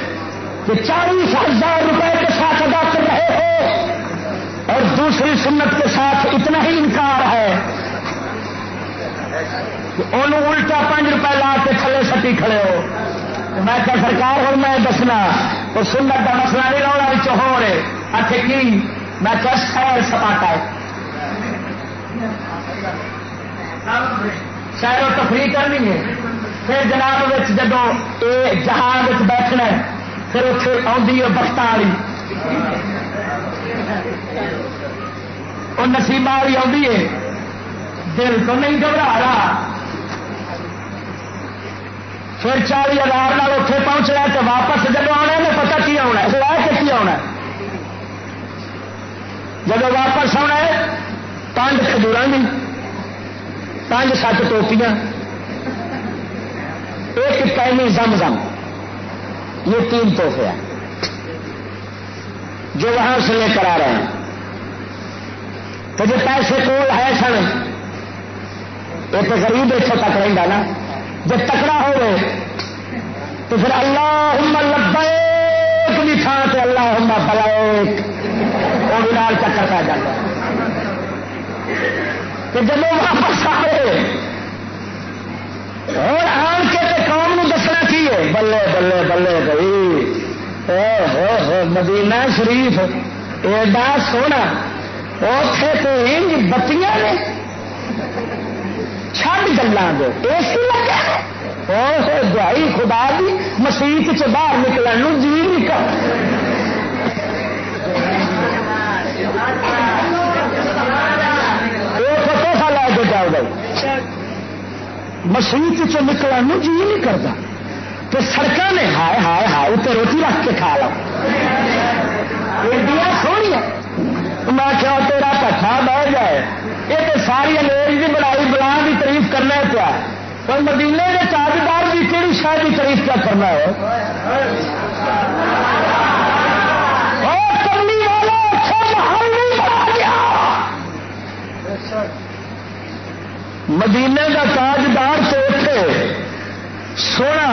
کہ چالیس ہزار روپئے کے ساتھ ادا کر رہے ہو اور دوسری سنت کے ساتھ اتنا ہی انکار ہے۔ انہوں الٹا پانچ روپئے لا کے تھلے سٹی کھڑے ہو۔ میں کیا سرکار ہوں، میں دسنا۔ تو سنت کا مسئلہ نہیں، روڑا ہو رہے آخر کی؟ میں کیا سیر سپاٹا ہے۔ سیر و تفریح کرنی ہے۔ پھر جناب جب یہ جہاز بیٹھنا ہے، پھر اتنے آدھی ہے بخت والی وہ نسیبہ والی آدھی ہے۔ دل تو نہیں گھبرا رہا پھر چالی ہزار اتنے پہنچنا تو واپس جب آنا نے پتا کی آنا ہے؟ لے کے کی آنا جب واپس آنا ہے، پانچ کھجور کی پانچ سات ٹوپیاں۔ ایک کہنی زم زم۔ یہ تین تحفے ہیں۔ جو وہاں سے لے کر آ رہے ہیں۔ تو جو پیسے کول ہے سن یہ تو غریب اتوں تک رہتا نا۔ جب تکڑا ہو گئے تو پھر اللہ لبیک بھی تھا تو اللہ بلائک وہ بھی لال چکر پہ جاتا تو جب واپس آئے، اور آن کے تے قوم نو دسنا چاہیے بلے بلے بلے، بھائی۔ مدینہ شریف، ایڈا سونا اتے تو انج بتیاں نے۔ چھڈ گلا دے۔ اے سی لگا دہائی خدا دی مسیت چ باہر نکلنے جی نکل سا لا کے جاؤ گا مسیت چ نکلنے جی نہیں کرتا تو سڑک نے ہائے ہائے ہائے اتنے روٹی رکھ کے کھا لو سونی میں کیا تیرا کٹھا بہ جائے۔ یہ تو ساری انگریز کی بڑائی بلا کی تعریف کرنا پیا پر مدینے کے تاجدار کی کہڑی شاید کی تعریف کیا کرنا ہے؟ مدینے کا تاجدار تو اٹھے، سونا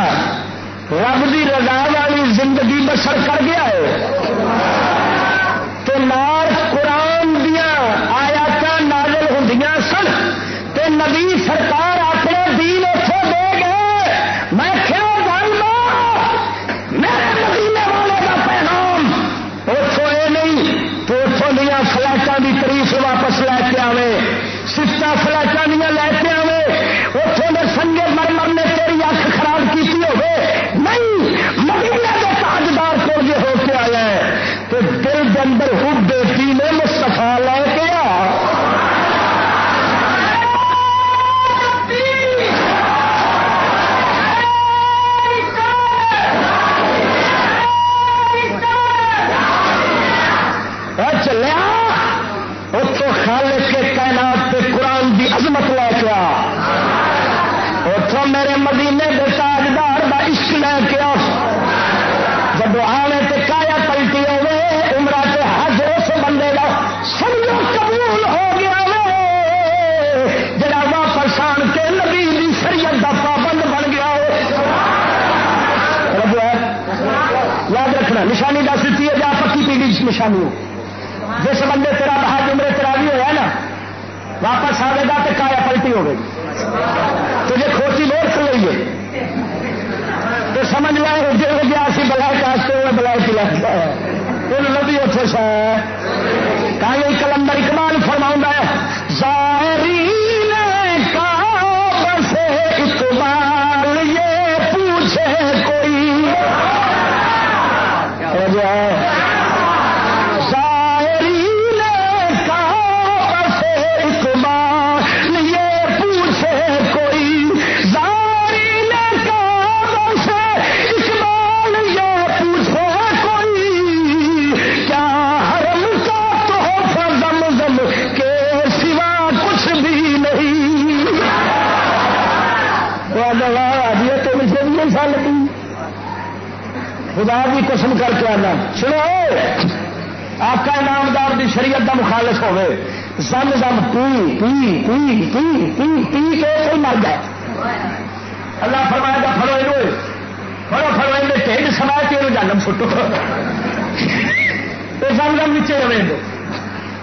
رب کی رضا والی زندگی بسر کر گیا ہے۔ تو نار قرآن دیا آیات نازل ہوں سن، تے نبی سرکار نشانی دس دیتی ہے، جا پکی پیڑھی نشانی ہو۔ جس بندے تیرا بہاد عمرے تیرا بھی ہوا نا، واپس آئے گا تو کایا پلٹی ہو گئی تجھے کھوتی بہت کھل رہی ہے تو سمجھ لو جو گیا سی بلائے کاستے ہوئے بلائے پلا۔ وہ لبی اتنے سا کہیں کلندر اقبال فرماؤں ہے خدا قسم کر کے آنا سنو آقا نامدار دی شریعت دا مخالف ہوے زم زم پی پی پی پی پی پی کے کوئی مر جائے اللہ فرمائے گا فرو یہ فرو فرو یہ ٹھنڈ سما کے یہ جانم فٹو تو زم زم نیچے رہے دو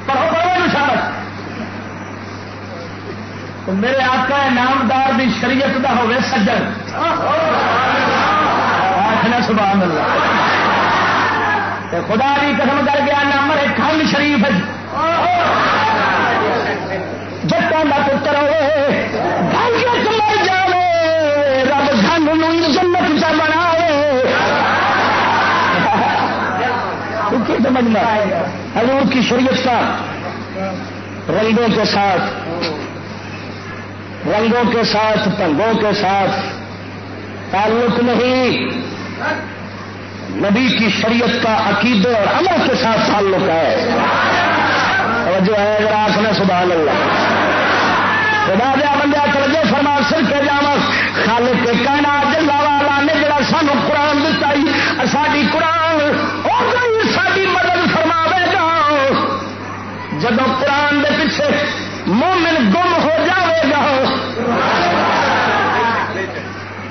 پڑھو پڑھو یہ شابت میرے آقا نامدار دی شریعت دا ہوے سجن آخنا سبحان اللہ خدا بھی قسم کر گیا نمبر ایک کھنڈ شریف جتوں کا پتر ہوئے مر جائے رب سنگ جنت چ بنا سمجھنا حضور کی شریعت کا رنگوں کے ساتھ، رنگوں کے ساتھ، پنگوں کے ساتھ تعلق نہیں۔ نبی کی شریعت کا عقیدے اور عمل کے ساتھ تعلق ہے۔ اور جو ہے اگر آپ نے سبحان اللہ خدا دیا بندہ توجہ فرما، سر کے جاوا خالق کے کہنا جلا والا نے جڑا سانو قرآن دتا ساری قرآن ساری مدد فرماوے گا۔ جب قرآن دے پیچھے مومن گم ہو جاوے گا۔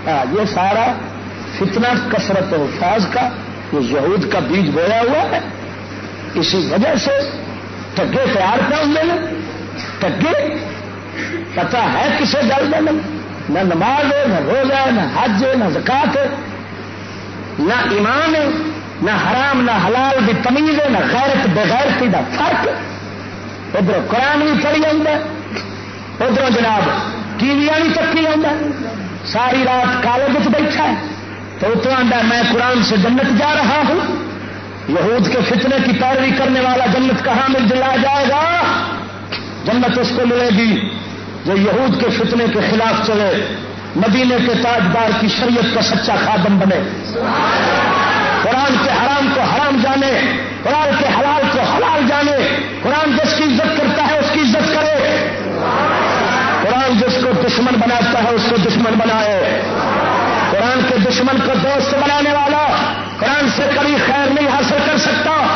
ہاں، یہ سارا فتنہ کثرت الفاظ کا یہ یہود کا بیج بویا ہوا ہے۔ اسی وجہ سے ٹگے تیار کر لیں۔ ٹگے پتا ہے کسے گل میں نہ نماز ہے، نہ روزہ ہے، نہ حج ہے، نہ زکات ہے۔ نہ ایمان ہے، نہ حرام، نہ حلال بھی تمیز ہے، نہ غیرت، بغیرتی کا فرق۔ ادھر قرآن بھی پڑی ادھر جناب ٹی وی بھی چکی آ ساری رات کالج بیٹھا ہے۔ تو اتنا آدھا میں قرآن سے جنت جا رہا ہوں۔ یہود کے فتنے کی پیروی کرنے والا جنت کہاں مل جلا جائے گا؟ جنت اس کو ملے گی جو یہود کے فتنے کے خلاف چلے، مدینے کے تاجدار کی شریعت کا سچا خادم بنے۔ قرآن کے حرام کو حرام جانے، قرآن کے حلال کو حلال جانے۔ قرآن جس کی عزت کرتا ہے، اس کی عزت کرے۔ قرآن جس کو دشمن بناتا ہے، اس کو دشمن بنائے۔ قرآن کے دشمن کو دوست بنانے والا قرآن سے کبھی خیر نہیں حاصل کر سکتا۔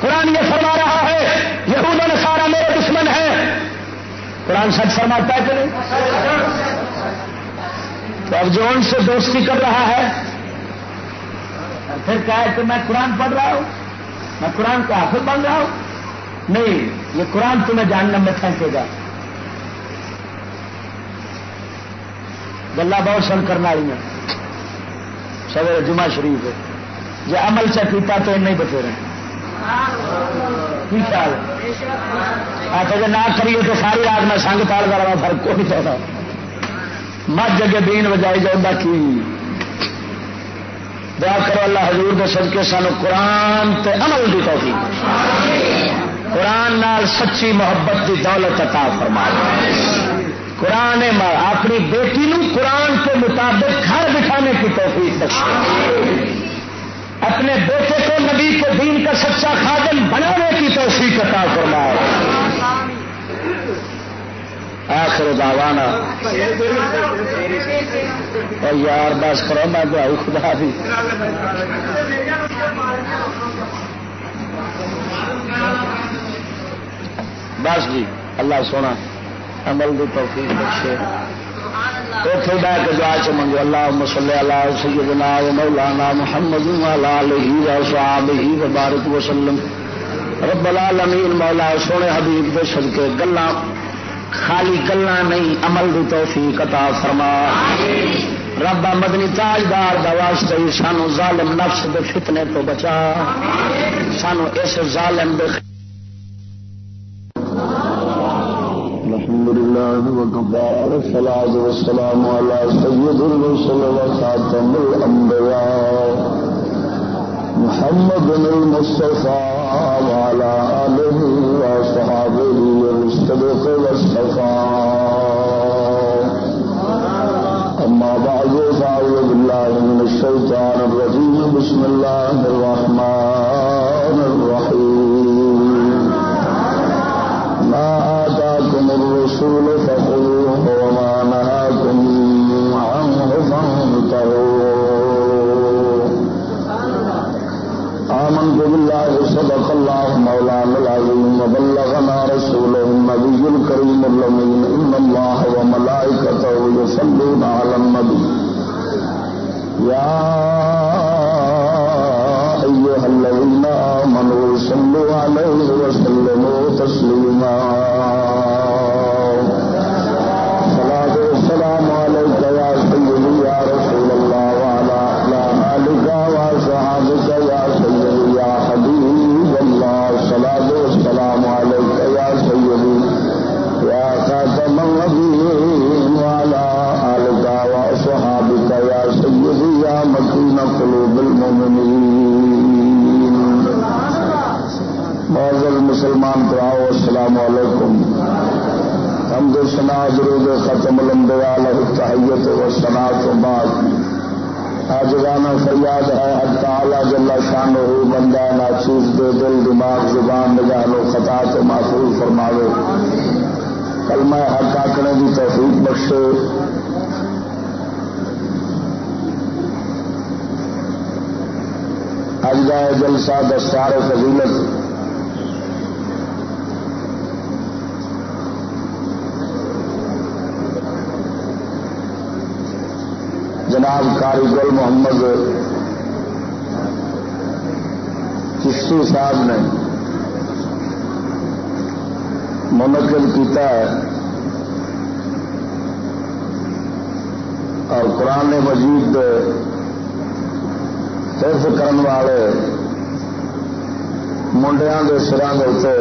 قرآن یہ فرما رہا ہے، یہود نے سارا میرے دشمن ہے قرآن سچ فرماتا ہے کہ نہیں؟ تو اب جو ان سے دوستی کر رہا ہے، پھر کیا ہے کہ میں قرآن پڑھ رہا ہوں، میں قرآن کا حافظ بن رہا ہوں۔ نہیں، یہ قرآن تمہیں جاننا میں پھینکے گا۔ گلا بہت سن کرنا رہی ہیں۔ سویرے جمعہ شریف ہے۔ جی عمل سے پیتا تو نہیں بچے رہے خیال؟ آپ اگر نہ کریے تو ساری رات میں سنگ پال کر رہا، فرق کو نہیں چاہتا مت جگہ دین بجائی جاؤں کی؟ دعا کرو اللہ حضور دے سد کے سانو قرآن تے عمل دی توفیق قرآن نال سچی محبت دی دولت عطا فرما قرآن اپنی بیٹی نو قرآن کے مطابق گھر بٹھانے کی توفیق بخش اپنے بیٹے کو نبی کے دین کا سچا خادم بنانے کی توفیق عطا فرمائے۔ آخر دعوانا۔ اور یار، بس کرو، میں دعائی خدا دی۔ بس جی اللہ سونا۔ عمل دی توفیق بخشے۔ اتنے بہ کے دعا چ منگو۔ اللہ مسلے اللہ سیدنا و مولانا محمد والا علیہ و صحابہ و وسلم۔ رب العالمین مولا سونے حبیب دے صدقے گلا خالی گلا نہیں، عمل دی توفیق عطا فرما۔ رب مدنی تاجدار دا واسطے سانو ظالم نفس دے فتنے تو بچا۔ سانو اس ظالم دے الحمد لله وكفى والصلاة والسلام على سيد الرسل وخاتم الأنبياء محمد المصطفى وعلى آله وصحابه المصطفى والصفاء أما بعد فأعوذ بالله من الشيطان الرجيم. بسم الله الرحمن الرحيم. ما الرسول فخذوه وما نهاكم عنه فانتهوا. آمنت بالله، صدق الله مولانا العظيم، وبلغنا رسوله النبي الكريم اللمين إن الله وملائكته يصلون على النبي. يا أيها الذين آمنوا صلوا عليه وسلموا تسليما. والسلام عليك يا سيدي يا رسول الله وعلى آلك وصحابك يا سيدي يا حبيب الله. صلاة والسلام عليك يا سيدي يا خاتم النبيين وعلى آلك وصحابك يا سيدي يا مكين قلوب المؤمنين. معذر مسلمان پراؤ السلام علیکم ہم دو سنا درود ختم لمبیا لہ تحیت و سنا تو بعد۔ آج گانا فریاد ہے حد تعالی جلا شان ہو بندہ ناچیز دے دل، دماغ، زبان، نگاہ و خطا تو محفوظ فرماوے۔ کلمہ حق آکڑے کی توفیق بخشے۔ اج کا جلسہ دستار فضیلت۔ جناب کاری گل محمد چشتی صاحب نے منعقد کیتا ہے اور قرآن مجید حفظ کرن والے منڈیا کے سرا کے اتنے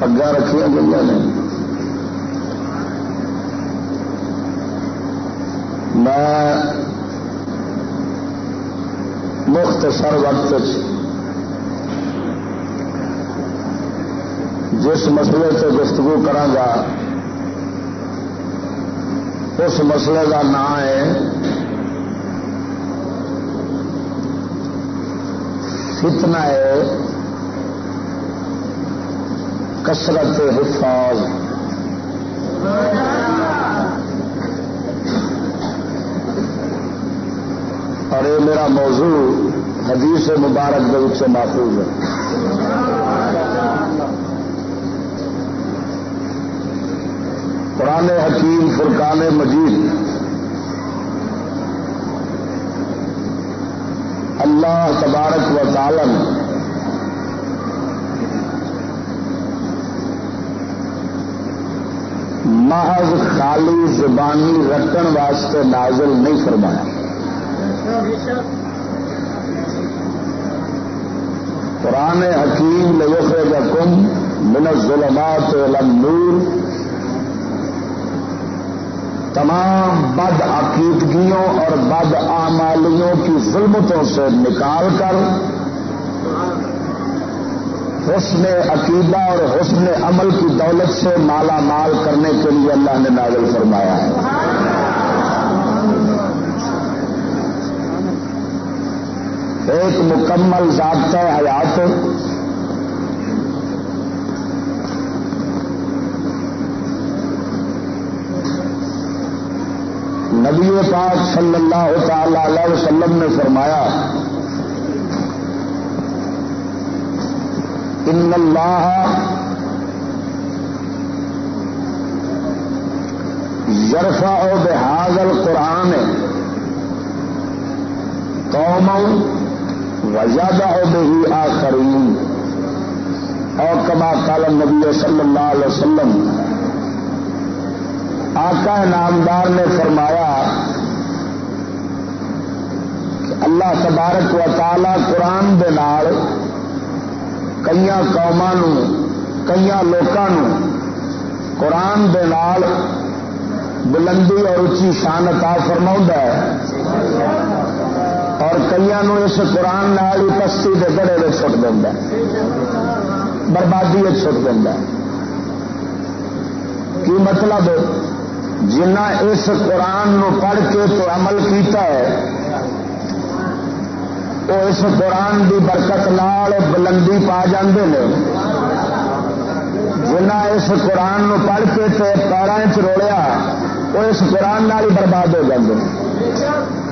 اگا رکھیا گئی نے۔ میں مختصر وقت جس مسئلے سے گفتگو کرا اس مسئلے کا نام ہے فتنہ ہے کسرت حفاظ۔ اور یہ میرا موضوع حدیث مبارک کے سے محفوظ ہے۔ قرآن حکیم فرقان مجید۔ اللہ تبارک و تعالم محض خالی زبانی رکھن واسطے نازل نہیں فرمایا۔ قرآن حکیم لوفے کا کم من ظلمات النور. تمام بد عقیدگیوں اور بد آمالیوں کی ظلمتوں سے نکال کر حسن عقیدہ اور حسن عمل کی دولت سے مالا مال کرنے کے لیے اللہ نے نازل فرمایا ہے۔ ایک مکمل ضابطہ حیات نبی پاک صلی اللہ تعالی علیہ وسلم نے فرمایا، ان اللہ یرفا بحاظ القرآن قوم وزادہ بہی آخرین۔ اور کما کالم نبی صلی اللہ علیہ وسلم، آقا نامدار نے فرمایا کہ اللہ تبارک و تعالی قرآن دے نال کئی قوموں کئی لوگوں قرآن دے نال بلندی اور اچھی شان عطا فرما ہے۔ اور کئی اس قرآن ہی پستی کے گڑے میں چھٹ دینا بربادی چھٹ دینا کی مطلب؟ جنا اس قرآن نو پڑھ کے تو عمل کیتا ہے وہ اس قرآن کی برکت نال بلندی پا جاندے ہیں جنا اس قرآن نو پڑھ کے تو پیروں چروڑیا وہ اس قرآن نال ہی برباد ہو جاتے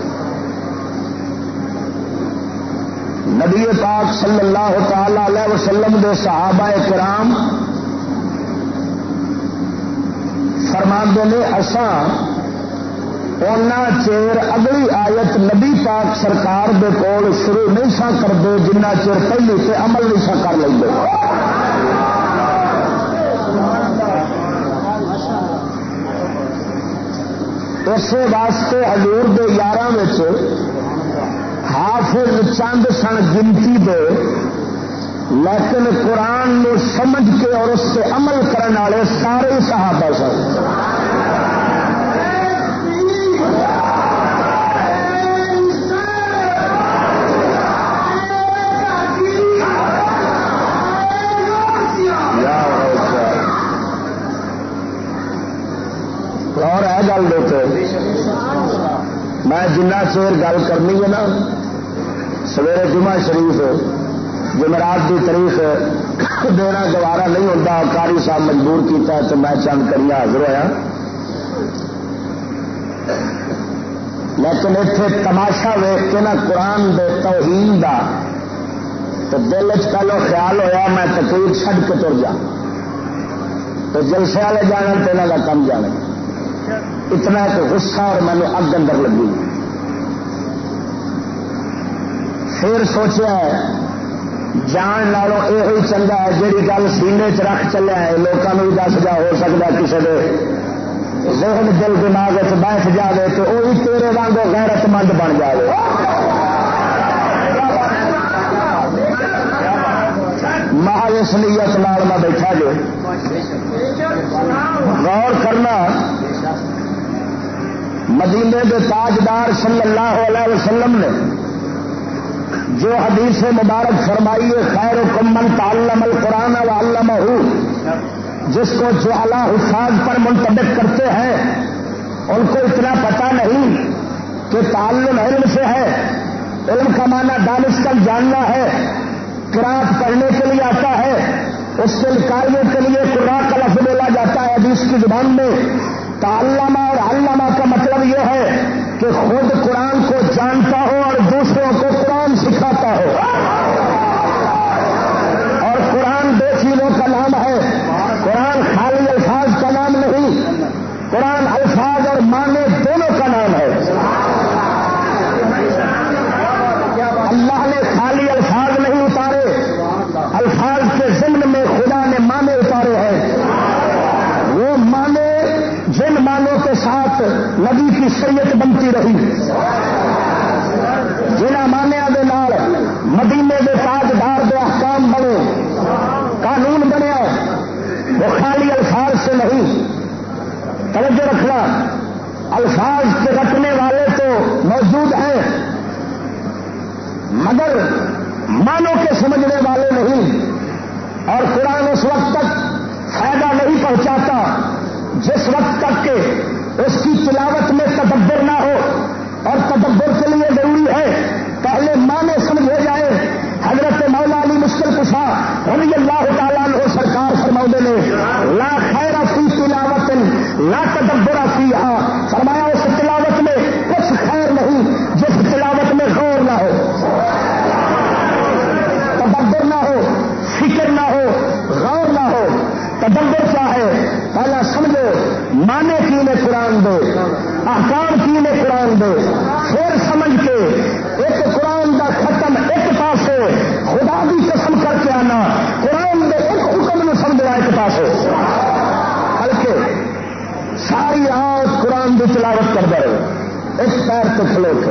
نبی پاک صلی اللہ تعالی علیہ وسلم دے صحابہ کرام فرما نے اسان چیر اگلی آیت نبی پاک سرکار دے کول شروع نہیں سا کرتے جنہ چیر پہلی سے عمل نہیں سا کر لیں اس واسطے حضور دے یار حافظ چند سن گنتی دے، لیکن قرآن نے سمجھ کے اور اس سے عمل کرنے والے سارے صحابہ سن۔ اور ہے گل دیتے میں جنہ چیر گل کرنی ہے نا سویرے جمعہ شریف جمعرات کی تاریخ دینا گوارا نہیں ہوتا کاری صاحب مجبور کیتا تو میں چند کری حاضر ہوا لیکن اتنے تماشا ویک کے نا قرآن دے توہین دا تو دل چ پہلو خیال ہویا، میں تقریر چھڈ کے تر جا تو جلسے والے جانا تو یہاں کا کم جانے اتنا ایک غصہ اور مینو اگ اندر لگی۔ پھر سوچا جان نالوں یہ چنگا ہے جیڑی گل سینے چ رکھ چلیا ہے لوگوں بھی دس جا ہو سکتا کسی کے ذہن، دل، دماغ بیٹھ جائے تو وہ بھی تیرے واگ غیرت مند بن جائے محل اس نیت نال میں بیٹھا جو غور کرنا، مدینے کے تاجدار صلی اللہ علیہ وسلم نے جو حدیث مبارک فرمائی ہے خیر و کمن تعلم القرآن و علامہ جس کو جو اللہ حفاظ پر منتبک کرتے ہیں، ان کو اتنا پتا نہیں کہ تعلم علم سے ہے، علم کا معنی دانش تک جاننا ہے کراط پڑھنے کے لیے آتا ہے، اس کے کاریوں کے لیے قرآن کا لفظ بولا جاتا ہے حدیث کی زبان میں۔ تعلمہ اور علامہ کا مطلب یہ ہے کہ خود قرآن کو جانتا ہو اور دوسروں کو قرآن سکھاتا ہو اور قرآن دو چیزوں کا نام ہے قرآن خالی الفاظ کا نام نہیں قرآن الفاظ اور معنی دونوں کا نام ہے اللہ نے خالی الفاظ نہیں اتارے الفاظ کے ضمن میں خدا نے معنی اتارے ہیں وہ معنی جن مانوں کے ساتھ نبی کی شریعت بنتی رہی۔ جنہ مانیا دے مدینے کے تاجدار دو احکام بنے، قانون بنیا، وہ خالی الفاظ سے نہیں۔ توجہ رکھنا، الفاظ کے رکھنے والے تو موجود ہیں، مگر مانوں کے سمجھنے والے نہیں۔ اور قرآن اس وقت تک فائدہ نہیں پہنچاتا، جس وقت تک کہ اس کی تلاوت میں تدبر نہ ہو اور تدبر کے لیے ضروری ہے۔ پہلے مانے سمجھے جائے۔ حضرت مولا علی مشکل کشا رضی اللہ تعالیٰ ہو سرکار فرما نے، لا خیر فی تلاوت، لا تدبر فی فرمایا، اس تلاوت میں کچھ خیر نہیں، جس تلاوت میں غور نہ ہو، تدبر نہ ہو، فکر نہ ہو، غور نہ ہو۔ تدبر کیا ہے؟ پہلا سمجھو مانے کی نے قرآن دے، احکام کی نے قرآن دے۔ پھر سمجھ کے ایک قرآن دا ختم ایک پاس خدا بھی قسم کر کے آنا۔ قرآن دے ایک حکم نے سمجھنا ایک پاس بلکہ ساری رات قرآن کی تلاوت کر دے اس پیر تو کھلو کے۔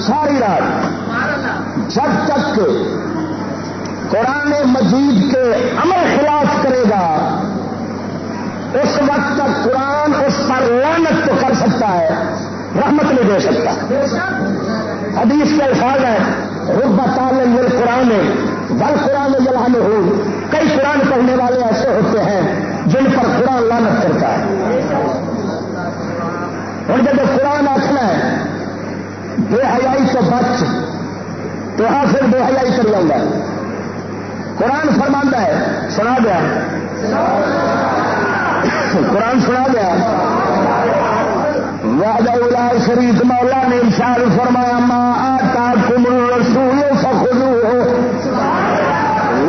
ساری رات جب تک قرآن مجید کے امر خلاف کرے گا اس وقت تک قرآن اس پر لانت تو کر سکتا ہے، رحمت نہیں دے سکتا۔ حدیث کے الفاظ ہے رب تعلیم مل قرآن بل قرآن جلان ہو کئی قرآن پڑھنے والے ایسے ہوتے ہیں جن پر قرآن لانت کرتا ہے۔ اور جب قرآن آخنا ہے، بے حیائی سے بچ، تو ہاں پھر بے حیائی کر لوں گا۔ قرآن فرماندہ ہے، سنا گیا قرآن سنا گیا وعدہ الا شریف مولا نے ارشاد فرمایا، ما آتا کم الرسول فخذوه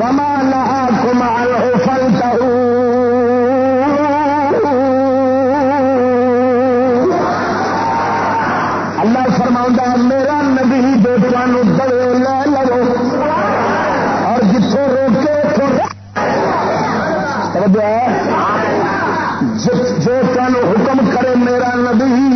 وما نهاكم عنه فانتهوا اللہ فرماؤں میرا نبی جو تمہوں بڑے لے لو اور جتوں روکے تھوڑا حکم کرے میرا نبی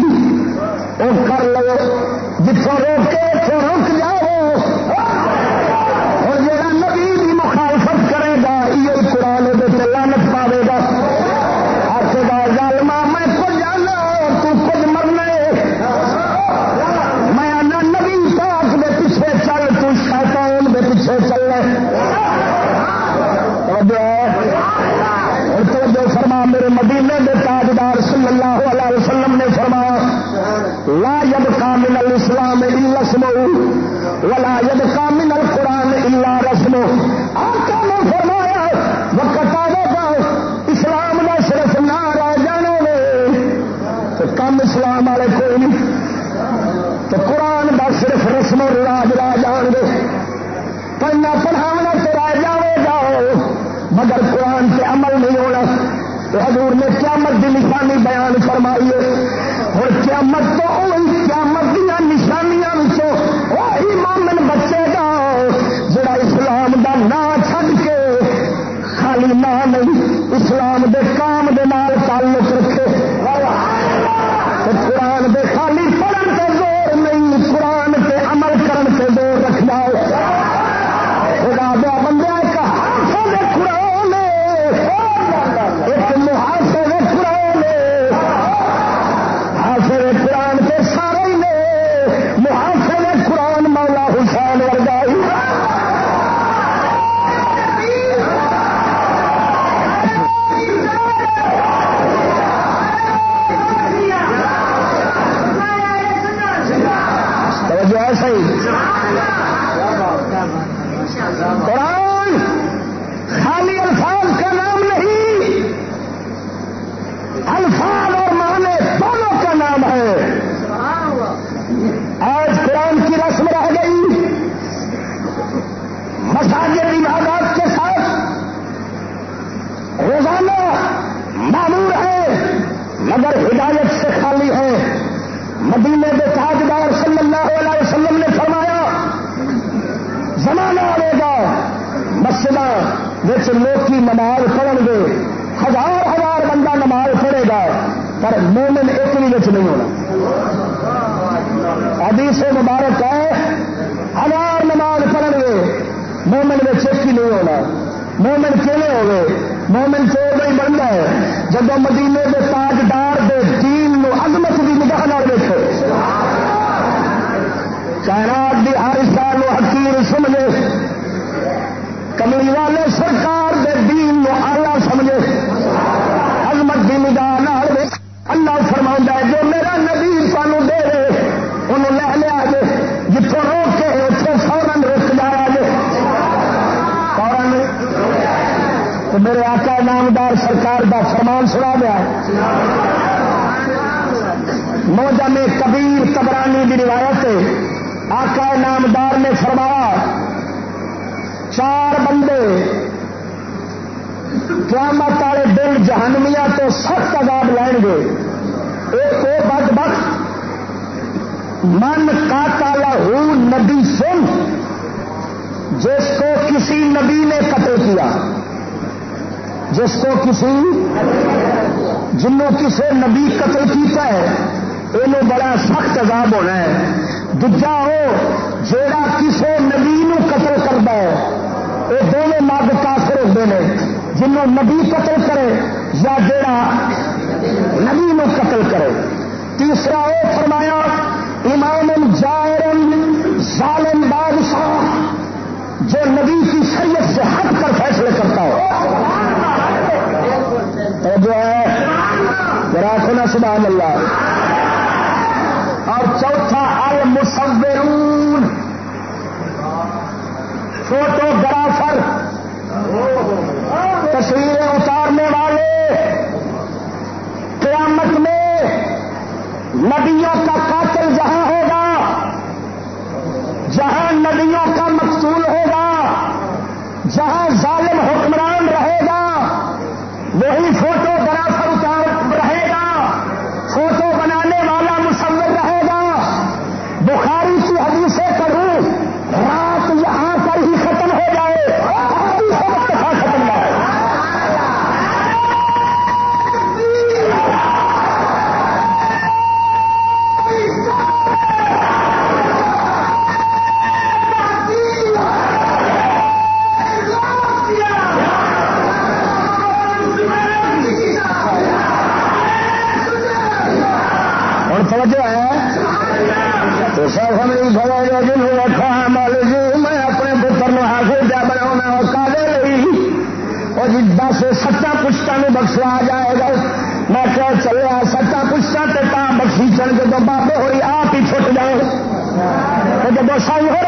محمد فرمان سنا دیا ہے۔ میں کبیر تبرانی کی روایت آقا نامدار نے فرمایا، چار بندے قیامت والے دل جہانمیا تو سخت عذاب لین گے۔ ایک بد بخت، من کا کالا ہوں ندی سن، جس کو کسی نبی نے قتل کیا۔ جس کو کسی جنوں کسی نبی قتل کیتا ہے یہ بڑا سخت عذاب ہونا ہے۔ دجا ہو جا کسی نبی نو قتل کرتا ہے یہ دونوں مرد کافر ہوتے ہیں جنوں نبی قتل کرے یا جڑا نبی نو قتل کرے۔ تیسرا وہ فرمایا، امام جا جو نبی کی شریعت سے ہٹ کر فیصلے کرتا ہو۔ جو ہے؟ راکھنا سبحان اللہ۔ اور چوتھا، المصورون۔ فوٹوگرافر تصویریں اتارنے والے۔ قیامت میں ندیوں کا گیا جن کو رکھا ہے جی میں اپنے پتر میں حاصل کیا بنا اور کالے رہی اور جی دس پشتا بخشوا جائے گا۔ میں کیا چلے سٹا پشتا تو کام بخشی چڑھ کے بابے ہوئی آپ ہی چھٹ جائے۔ تو جب سائی ہو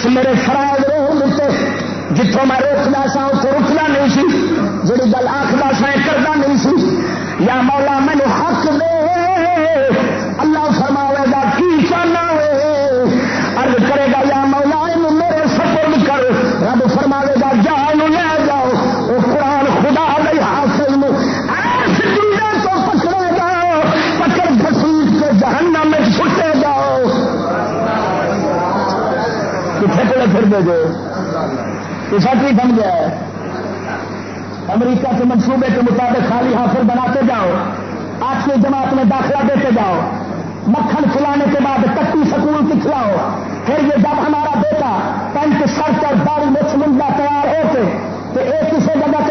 اس میرے فرائض روح دیتے جتوں میں روکتا سا اتوں رکنا نہیں سی جی گل آخر سا کرتا نہیں سی۔ یا مولا پھر دے جو فیکٹری بن گیا ہے۔ امریکہ کے منصوبے کے مطابق خالی حاصل بناتے جاؤ۔ آٹھویں جماعت میں داخلہ دیتے جاؤ۔ مکھن کھلانے کے بعد کٹی سکول کی کھلاؤ۔ پھر یہ جب ہمارا بیٹا پینٹ شرٹ اور داری مچھ منڈا تیار ہو کے تو ایک کسی جگہ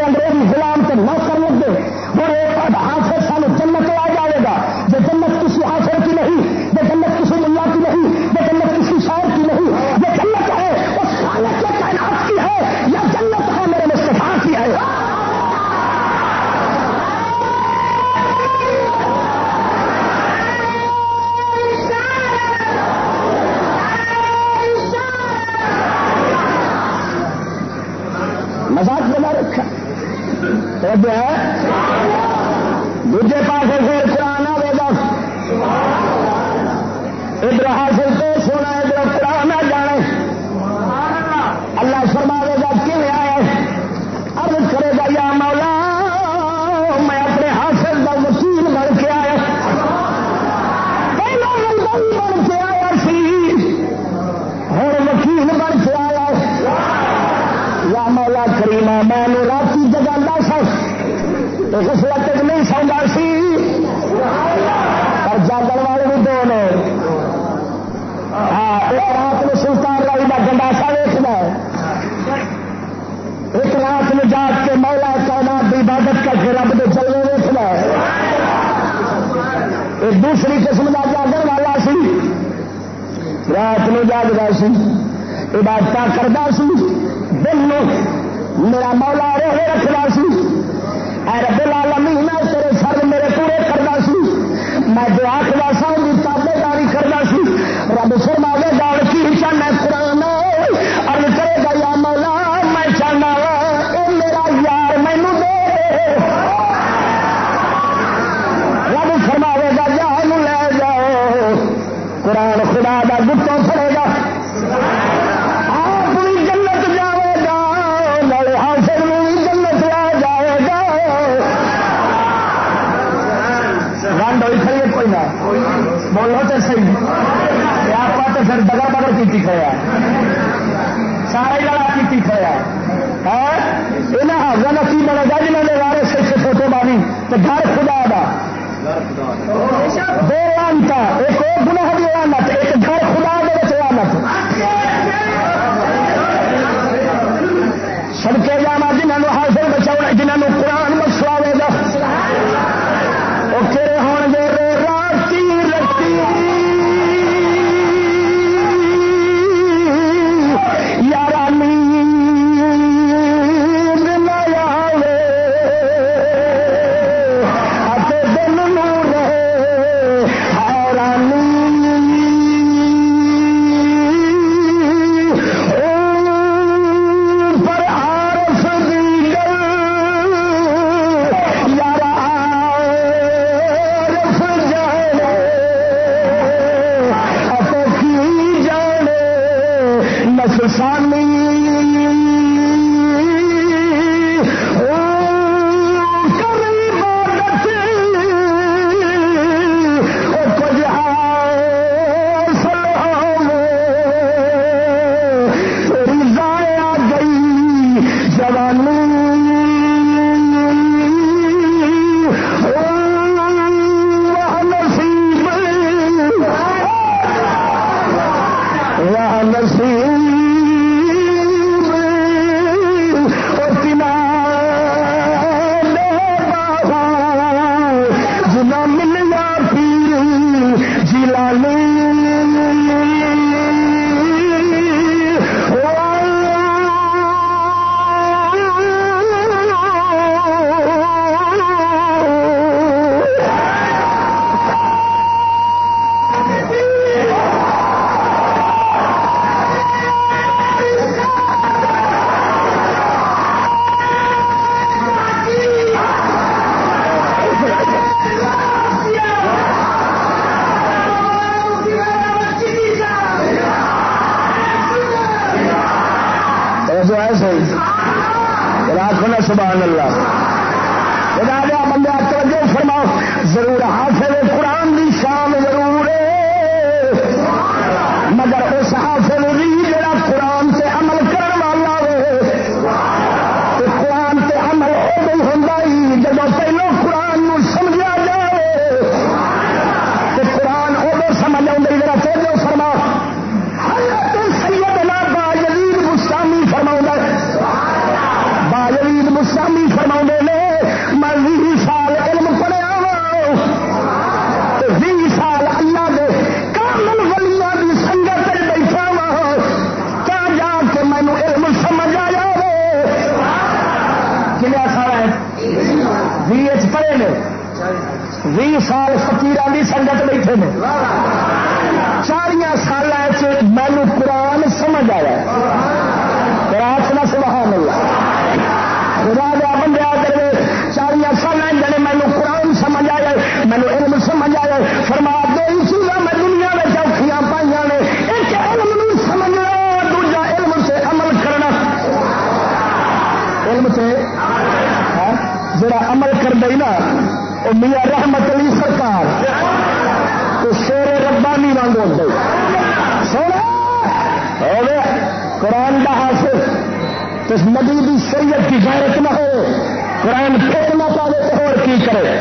قرآن پھٹ نہ پاوے تو اور کی کرے؟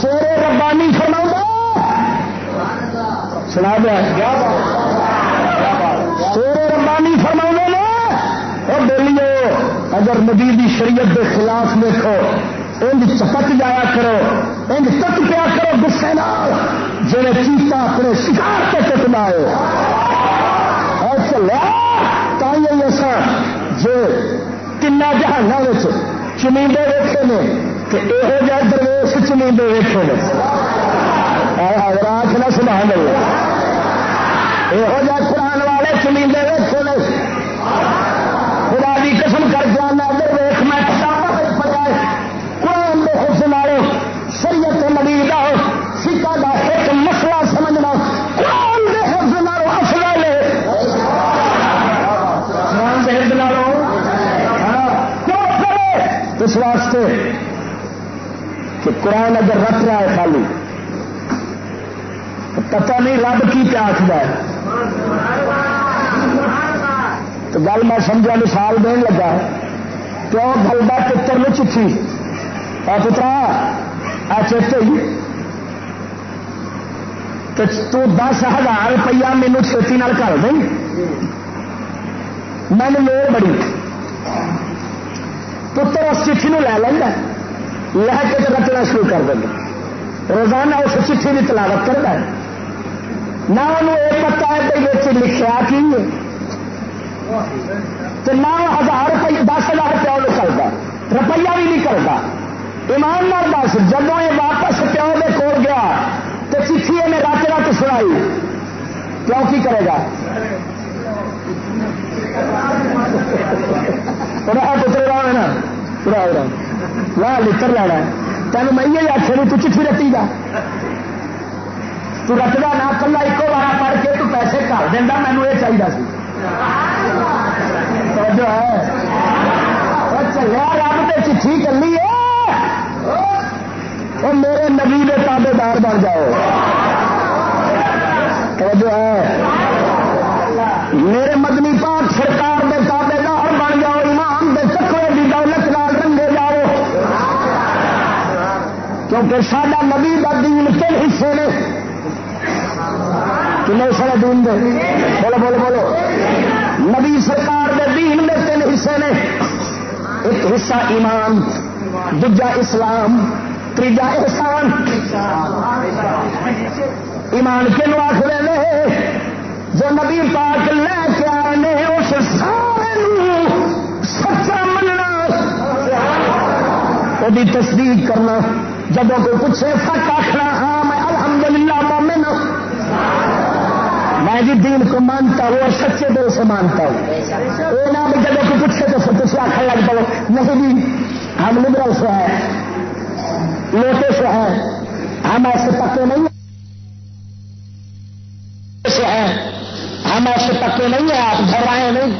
سورے ربانی سنا سنا دیا۔ سورے ربانی فرما نے اور بولیے، اگر نبی شریعت کے خلاف دیکھو انج چپک جایا کرو، انج تک پیا کرو گسے نال جڑے چیتا اپنے شکار سے چکنا ہے اور چلو تھی ایسا جو تین جہانوں چمیندے ویٹے نے یہو جہ درویش چمیندے ویٹے نے۔ راک نہ سنا مل یہو جہ قرآن والے چمیندے ویٹے نے۔ واسطے کہ قرآن اگر رکھ رہا ہے خالی، پتہ نہیں رب کی کیا آخر ہے۔ تو گل میں سمجھا مثال دین لگا کیوں؟ گلبا پتر میں چٹھی۔ آ پترا، آ چیتے ہی تو دس ہزار روپیہ مینو چھتی کر دیں۔ میں نے لوڑ بڑی۔ پتر اس چٹھی لے لینا لے کے تو شروع کر دیں روزانہ اس چٹھی کی تلاوت کرتا ہے۔ نہ انہوں یہ پتا ہے کہ یہ لکھا کی تو نہ ہزار روپیہ، دس ہزار روپیہ وہ نکلتا روپیہ بھی نہیں کرتا ایماندار دس جب یہ واپس پیو کے کول گیا، تو چٹھی نے رات رات سنائی۔ کیوں کی کرے گا؟ پتر رہا ہے نا پورا ہو رہا واہ لڑ لینا تین میں یہ آخر تو چٹھی رٹی گا تو رٹنا نہ کلا ایک بار پڑھ کے تو پیسے کر دینا مینو یہ چاہیے سی جو ہے چلیا رب تو چٹھی کلی ہے اور میرے نبی کے تابے دار بن جاؤ جو ہے میرے مدنی پاک سرکار کے کیونکہ سڈا نبی کا دین تین حصے نے؟ کنے سارے دین دے؟ بولو بولو بولو۔ نبی سرکار دے دین دے تین حصے نے؟ ایک حصہ ایمان دجا اسلام تیجا احسان۔ ایمان کے نو آخر جو نبی پاک لے کے آنے اس سارے سچا مننا۔ وہ تصدیق کرنا۔ جب کوئی پوچھے سچ آخنا ہاں میں الحمدللہ مومن میں جی دین کو مانتا ہوں اور سچے دل سے مانتا ہوں۔ یہ نہ جب کوئی پوچھے تو سب آخر لگ پڑو نہیں بھی، ہم لبرل سے ہیں، لوٹے سے ہیں، ہم ایسے پکے نہیں سے ہیں، ہم ایسے پکے نہیں ہیں، آپ گھبرائے نہیں۔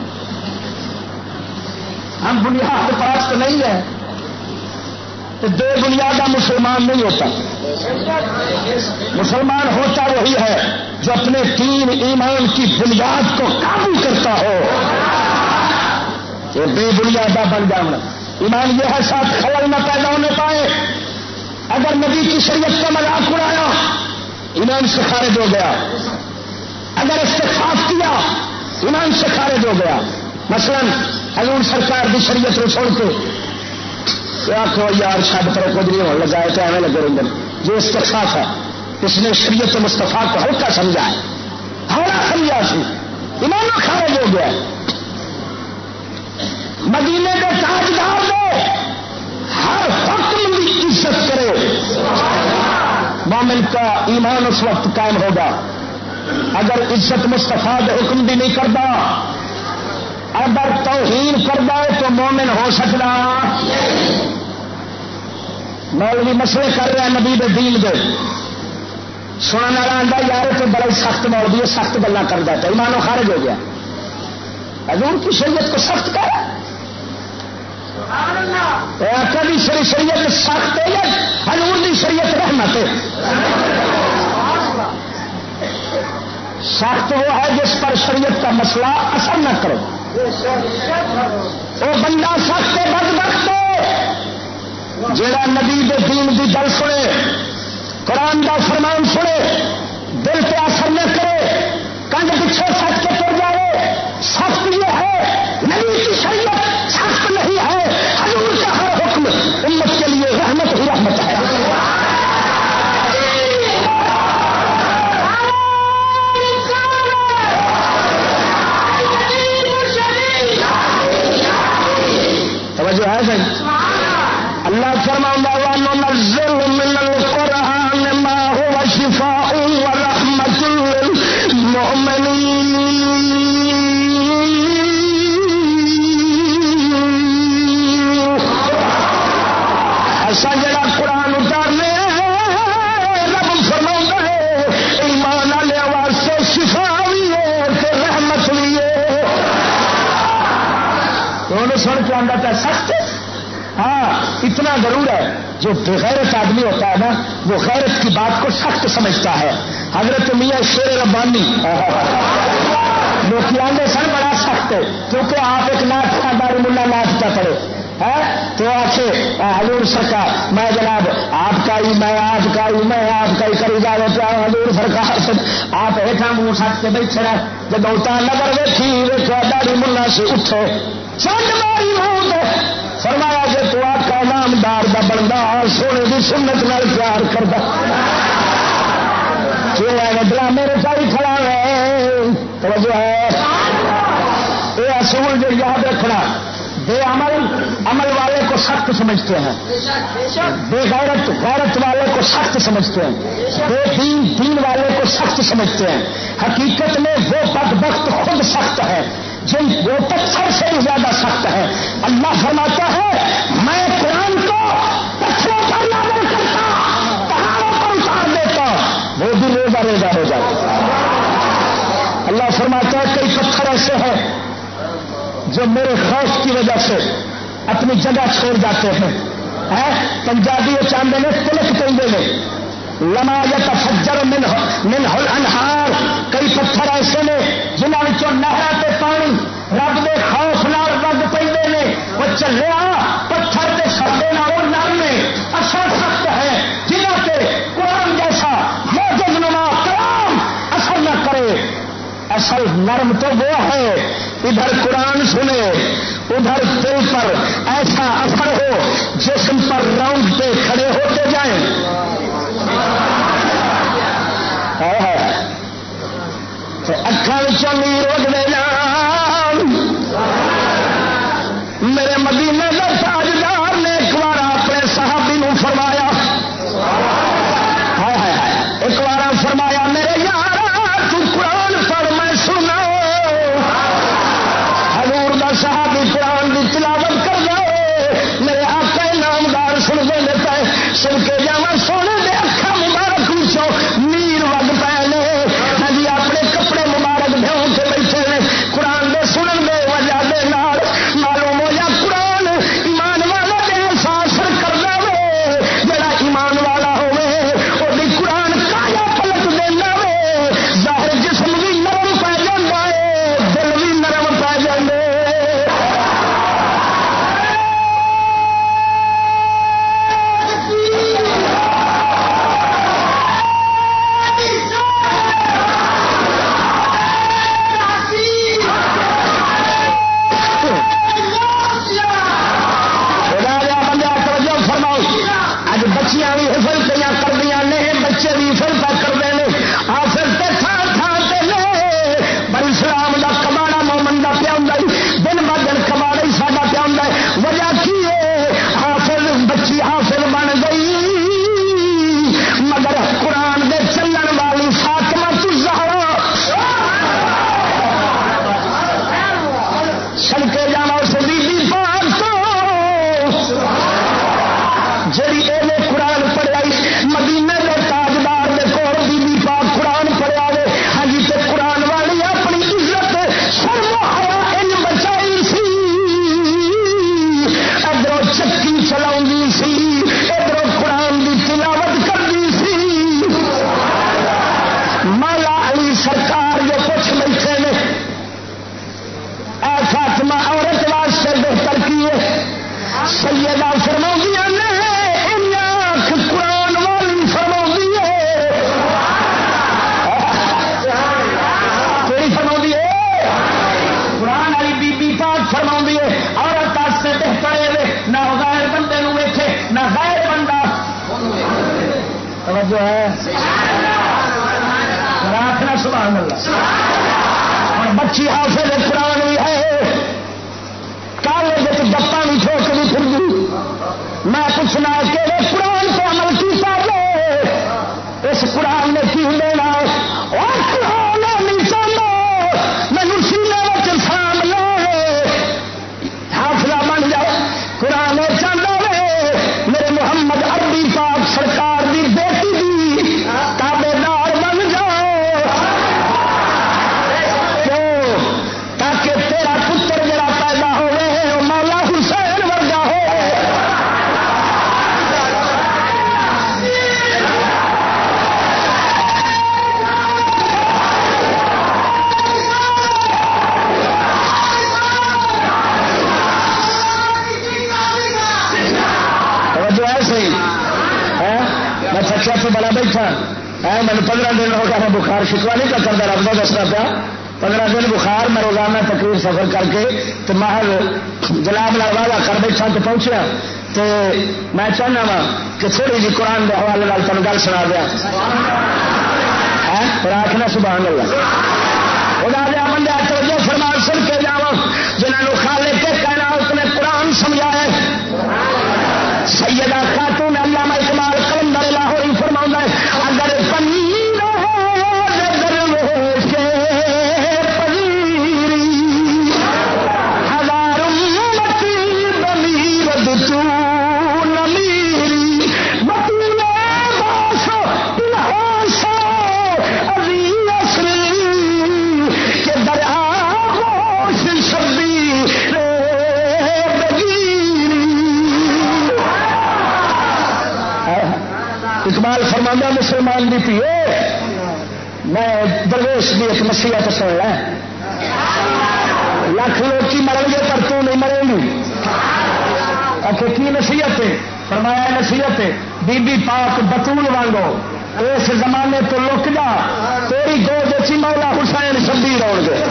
ہم بنیاد پرست نہیں ہیں۔ تو دو بنیادہ مسلمان نہیں ہوتا۔ مسلمان ہوتا وہی ہے جو اپنے تین ایمان کی بنیاد کو قابو کرتا ہو۔ وہ بے بنیادہ بن جانا۔ ایمان یہ ہے ساتھ خلل نہ پیدا ہونے پائے۔ اگر نبی کی شریعت کا مذاق اڑایا، ایمان سے خارج ہو گیا۔ اگر استخاف کیا، ایمان سے خارج ہو گیا۔ مثلا حضور سرکار کی شریعت کو چھوڑ کے آخو یار چھڈ پر کچھ نہیں ہونے لگا ہے تو ایویں لگے رہے جو استخاف ہے اس نے شریعت مستفا کو ہلکا سمجھا ہے۔ ہمارا سمجھا سی ایمان خارج ہو گیا مدینے کے تاجدار دے۔ ہر حکم کی عزت کرے۔ مومن کا ایمان اس وقت قائم ہوگا۔ اگر عزت مستفا حکم بھی نہیں کرتا اگر توہین کرتا ہے تو مومن ہو سکتا مولوی مسئلے کر رہا نبی دے دین دے۔ سننے والا آتا یار تو بڑا سخت مولوی ہے، سخت گلا کرتا ہے۔ ایمانو خارج ہو گیا۔ حضور کی شریعت کو سخت کر کبھی شری شریعت سخت ہے یا حضور کی شریعت رحمت ہے؟ سخت وہ ہے جس پر شریعت کا مسئلہ اثر نہ کرے۔ وہ بندہ سخت بد وقت جڑا نبی دے دین دی گل سنے، قرآن دا فرمان سنے، دل پہ اثر نہ کرے، کنڈ پیچھے سچ کے تر جائے۔ سخت یہ ہے۔ هذا. اللہ فرمى الله نزل من آتا تھا سخت؟ ہاں اتنا ضرور ہے۔ جو بغیرت آدمی ہوتا ہے نا، وہ غیرت کی بات کو سخت سمجھتا ہے۔ حضرت میاں شیر ربانی۔ لوگ آگے سن بڑا سخت ہے۔ کیونکہ آپ ایک ناچ کا دار ملا ناچ کا پڑے ہاں، تو آخے حضور سرکار، میں جناب، آپ کا ہی، میں آپ کا ہی، میں آپ کا ہی کری جا رہے پیا حضور سرکار آپ ہیٹھا منہ سٹ کے بیٹھے جب اتنا نظر ویٹھی ویٹو داڑی ملا سے اٹھے۔ چند ماری موت فرمایا کہ تو آپ کا نامدار کا بندہ سونے کی سنت نال پیار کرتا ڈرامے رچائی کھڑا ہے توجہ ہے۔ یہ اصول جو یاد رکھنا، بے عمل عمل والے کو سخت سمجھتے ہیں۔ بے غیرت غیرت والے کو سخت سمجھتے ہیں۔ بے دین دین والے کو سخت سمجھتے ہیں۔ حقیقت میں وہ بد وقت خود سخت ہے۔ جن وہ پتھر سے بھی زیادہ سخت ہے۔ اللہ فرماتا ہے، میں قرآن کو پتھروں پر لاگو کرتا، پہاڑوں پر اتار دیتا، وہ بھی روزہ روزہ ہو جاتا۔ اللہ فرماتا ہے، کئی پتھر ایسے ہیں جو میرے خوف کی وجہ سے اپنی جگہ چھوڑ جاتے ہیں۔ پنجابی چاندے میں تلک کہیں میں لما یا تفجر من من انہار کئی پتھر ایسے نے جنہوں نہر تے پانی رب دے خوف نال رگ پہ نے۔ وہ چلیا پتھر کے سردے نہ وہ نرم اثر سخت ہے۔ جنہ کے قرآن جیسا موجود نما کلام اثر نہ کرے۔ اصل نرم تو وہ ہے۔ ادھر قرآن سنے، ادھر دل پر ایسا اثر ہو جسم پر راؤنڈ پہ کھڑے ہوتے جائیں۔ اکھان چلی روک دینا میرے مدینے کا تاجدار نے ایک بار اپنے صحابی نو فرمایا میں پوچھنا شکوا نہیں کر کرتا رب کا دسنا پیا۔ پندرہ دن بخار، میں روزانہ تقریر سفر کر کے تو محل جلاب لال والا کر بیٹھا تو پہنچیا۔ تو میں چاہنا وا کہ تھوڑی جی قرآن کے حوالے لال تین گل سنا دیا۔ ہاں، آخنا سبحان اللہ۔ خدا دیا بندے، توجہ فرما سن کے جاؤ جنہوں خالے کے کہنا اس نے قرآن سمجھایا سیدہ خاتون علامہ اقبال مسلمان دی پیو میں درویش کی ایک نصیحت سن لا لاکھ لوگ مرن گے پر تو نہیں مرے گی۔ آخر کی نصیحت ہے؟ فرمایا نصیحت ہے، بی بی پاک بطول وانگو۔ اس زمانے تو لک جا، تیری گود چی مولا حسین شبیر ہو گے۔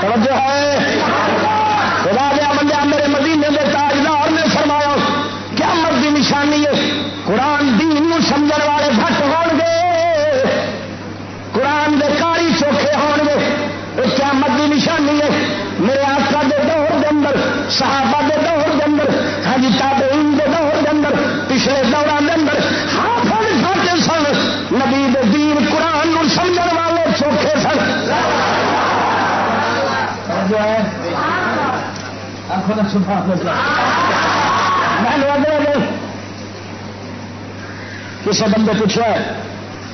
توجہ ہے؟ خدا دیا نشانی ہے قرآن دین نو سمجھن والے گھٹ ہون گے۔ قرآن دے کاری چوکھے ہون گے۔ یہ کیا مرد کی نشانی ہے۔ میرے آقا دے دور دے اندر، صحابہ دے دور دے اندر ہاں تابعین دے دور دے اندر، پچھلے دوران دے اندر ہاتھ گھٹ سن۔ نبی دے دین قرآن نو سمجھن والے چوکھے سن۔ جو ہے؟ کسی بندے پوچھا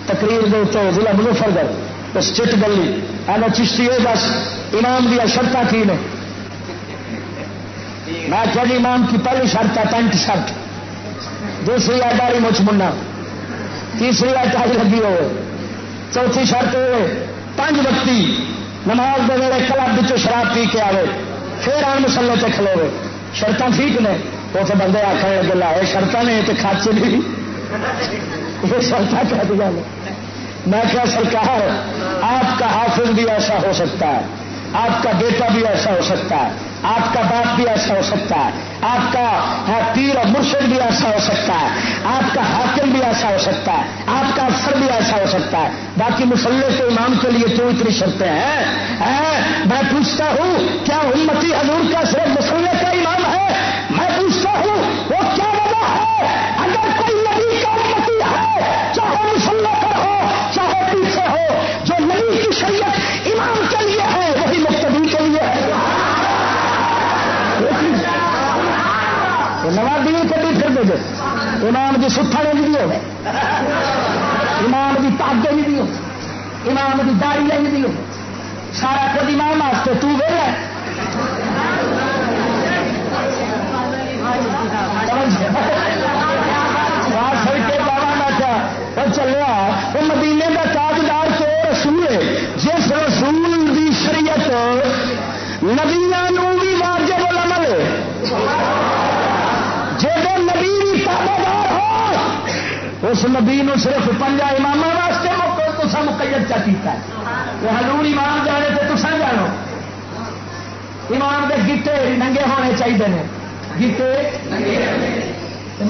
تقریر دے تو ضلع مظفر گڑھ بس چٹ گلی۔ اینا چشتی ہے، بس امام دیا شرط کی نے؟ میں کیا جی امام کی پہلی شرط ہے، پینٹ شرٹ دوسری ہے داری مچ منا تیسری ہے ٹائی لگی ہوئے۔ چوتھی شرط ہوئے پانچ وقتی۔ نماز دے ویلے کلب شراب پی کے آئے پھر آن مسلے تے کھلوے۔ شرط ٹھیک نے؟ وہ تو بندے آخر لگے لائے شرط نے تو کھاچے بھی یہ کیا دیا میں۔ کیا سرکار، آپ کا حافظ بھی ایسا ہو سکتا ہے، آپ کا بیٹا بھی ایسا ہو سکتا ہے، آپ کا باپ بھی ایسا ہو سکتا ہے، آپ کا پیر اور مرشد بھی ایسا ہو سکتا ہے، آپ کا حاکم بھی ایسا ہو سکتا ہے، آپ کا افسر بھی ایسا ہو سکتا ہے۔ باقی مسلح کے امام کے لیے کیوں اتنی شرطیں ہیں، میں پوچھتا ہوں، کیا امتی حضور کا صرف مسلح امام کی ستھا لے بھی ہو امام کی پاگے بھی ہو امام کی داڑی لے بھی ہو سارا کچھ امام واسطے تو ویلا چلیا، وہ مدینے کا تاجدار تو رسول ہے۔ جس رسول دی شریعت نبیا بھی واجب العمل ہے جب نبی بھی تابعدار ہو اس نبی نو صرف پنجا امام واسطے تو سب مقید چا کیتا ہے۔ وہ حضور امام جانے تو تصا جانو۔ امام دے گیٹے ننگے ہونے چاہیے گیٹے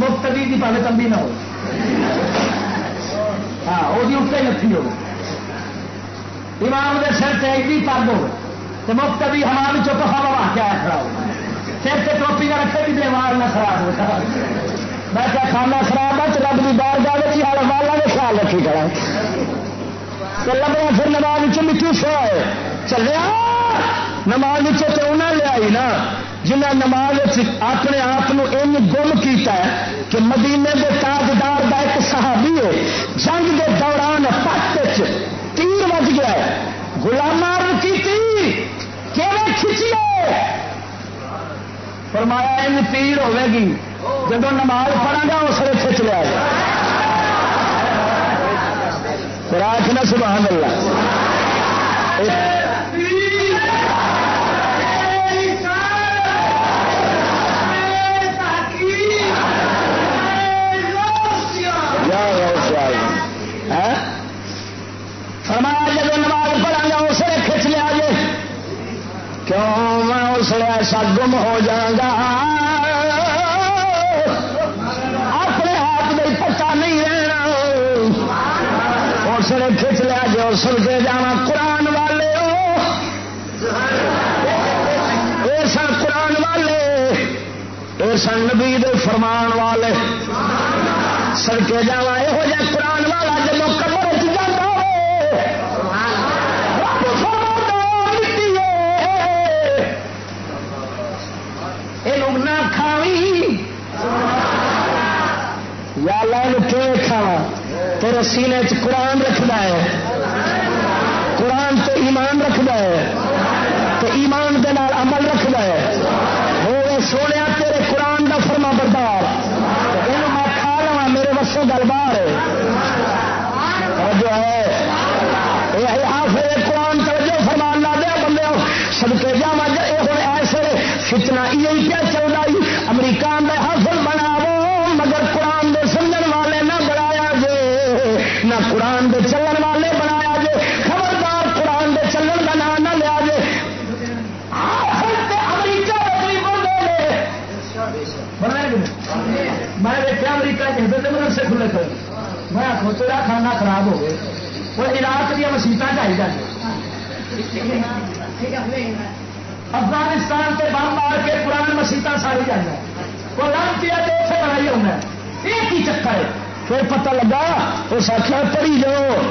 مفتدی کی پہلے تمبی نہ ہو۔ ہاں وہ اتنے نتھی ہو امام دے سر سے ایڈی پگ ہو تو مفتدی ہمارے چپ ہوا کیا کھڑا ہو سر سے ٹوپی کا رکھے بھی دیوار نہ خراب ہو میں کیا کھانا خراب ہے رب کی بار بار کی والا نے خیال رکھی کھڑا تو لگنا پھر نماز مٹی سو چلیا! نماز تو انہیں لیا نا جنہیں نماز اپنے آپ گم کیتا ہے کہ مدینے کے تاجدار کا ایک صحابی ہے، جنگ کے دوران پٹ تیر بج گیا گلام کی کھچیے فرمایا ان تیر ہوے گی۔ جب نماز پڑھا گا اس لیے کھچ لیا راج نہ سبحان اللہ۔ فرمایا جب نماز پڑھا گا اس نے کھچ لیا جی کیوں؟ میں اس لیے ایسا گم ہو جاؤں گا۔ نے کھچ لیا جو سن کے جانا قرآن والے۔ یہ سن قرآن والے، یہ سن نبی فرمان والے۔ سڑکے جا یہ قرآن والا جب قبر یا اللہ کھاوا تیرے سینے چ قرآن رکھتا ہے۔ قرآن تو ایمان رکھتا ہے۔ تو ایمان دے نال عمل رکھتا ہے۔ وہ سونے تیرے قرآن دا فرما بردار۔ یہ میں کھا لوا میرے وسوں گل بار جو ہے۔ قرآن توجہ فرمان لا دیا بندے سڑکے جا یہ ہوں ایسے فتنا یہ کیا قرآن دے چلن والے بنایا جے، خبردار قرآن دے چلن کا نام نہ لیا جے۔ امریکہ میں دیکھا امریکہ کے مدرسے کھلے کر میں آخو تیرا کھانا خراب ہو گئے وہ عراق دیا مسیطا چاہیے افغانستان سے بم مار کے پرانی مسیطا ساری جانا وہ لانچ کیا تو اسے بڑائی ہونا ہے ایک ہی چکر ہے؟ پھر پتہ لگا، اس آخر پڑھی جاؤ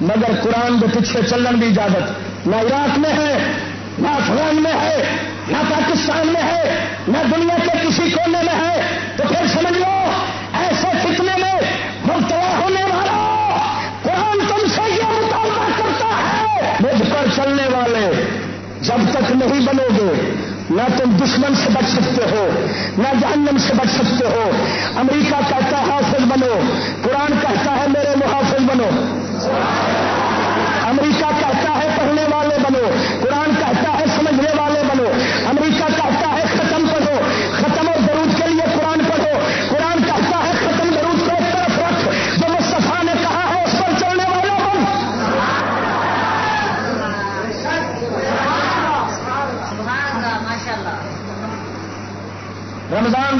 مگر قرآن کے پیچھے چلن کی اجازت۔ نہ عراق میں ہے، نہ افغان میں ہے، نہ پاکستان میں ہے، نہ دنیا کے کسی کونے میں ہے۔ تو پھر سمجھ لو، ایسے فتنے میں مبتلا ہونے والا قرآن تم سے یہ مطالبہ کرتا ہے، مجھ پر چلنے والے جب تک نہیں بنو گے نہ تم دشمن سے بچ سکتے ہو، نہ جہنم سے بچ سکتے ہو۔ امریکہ کہتا ہے، حافظ بنو۔ قرآن کہتا ہے، میرے محافظ بنو۔ امریکہ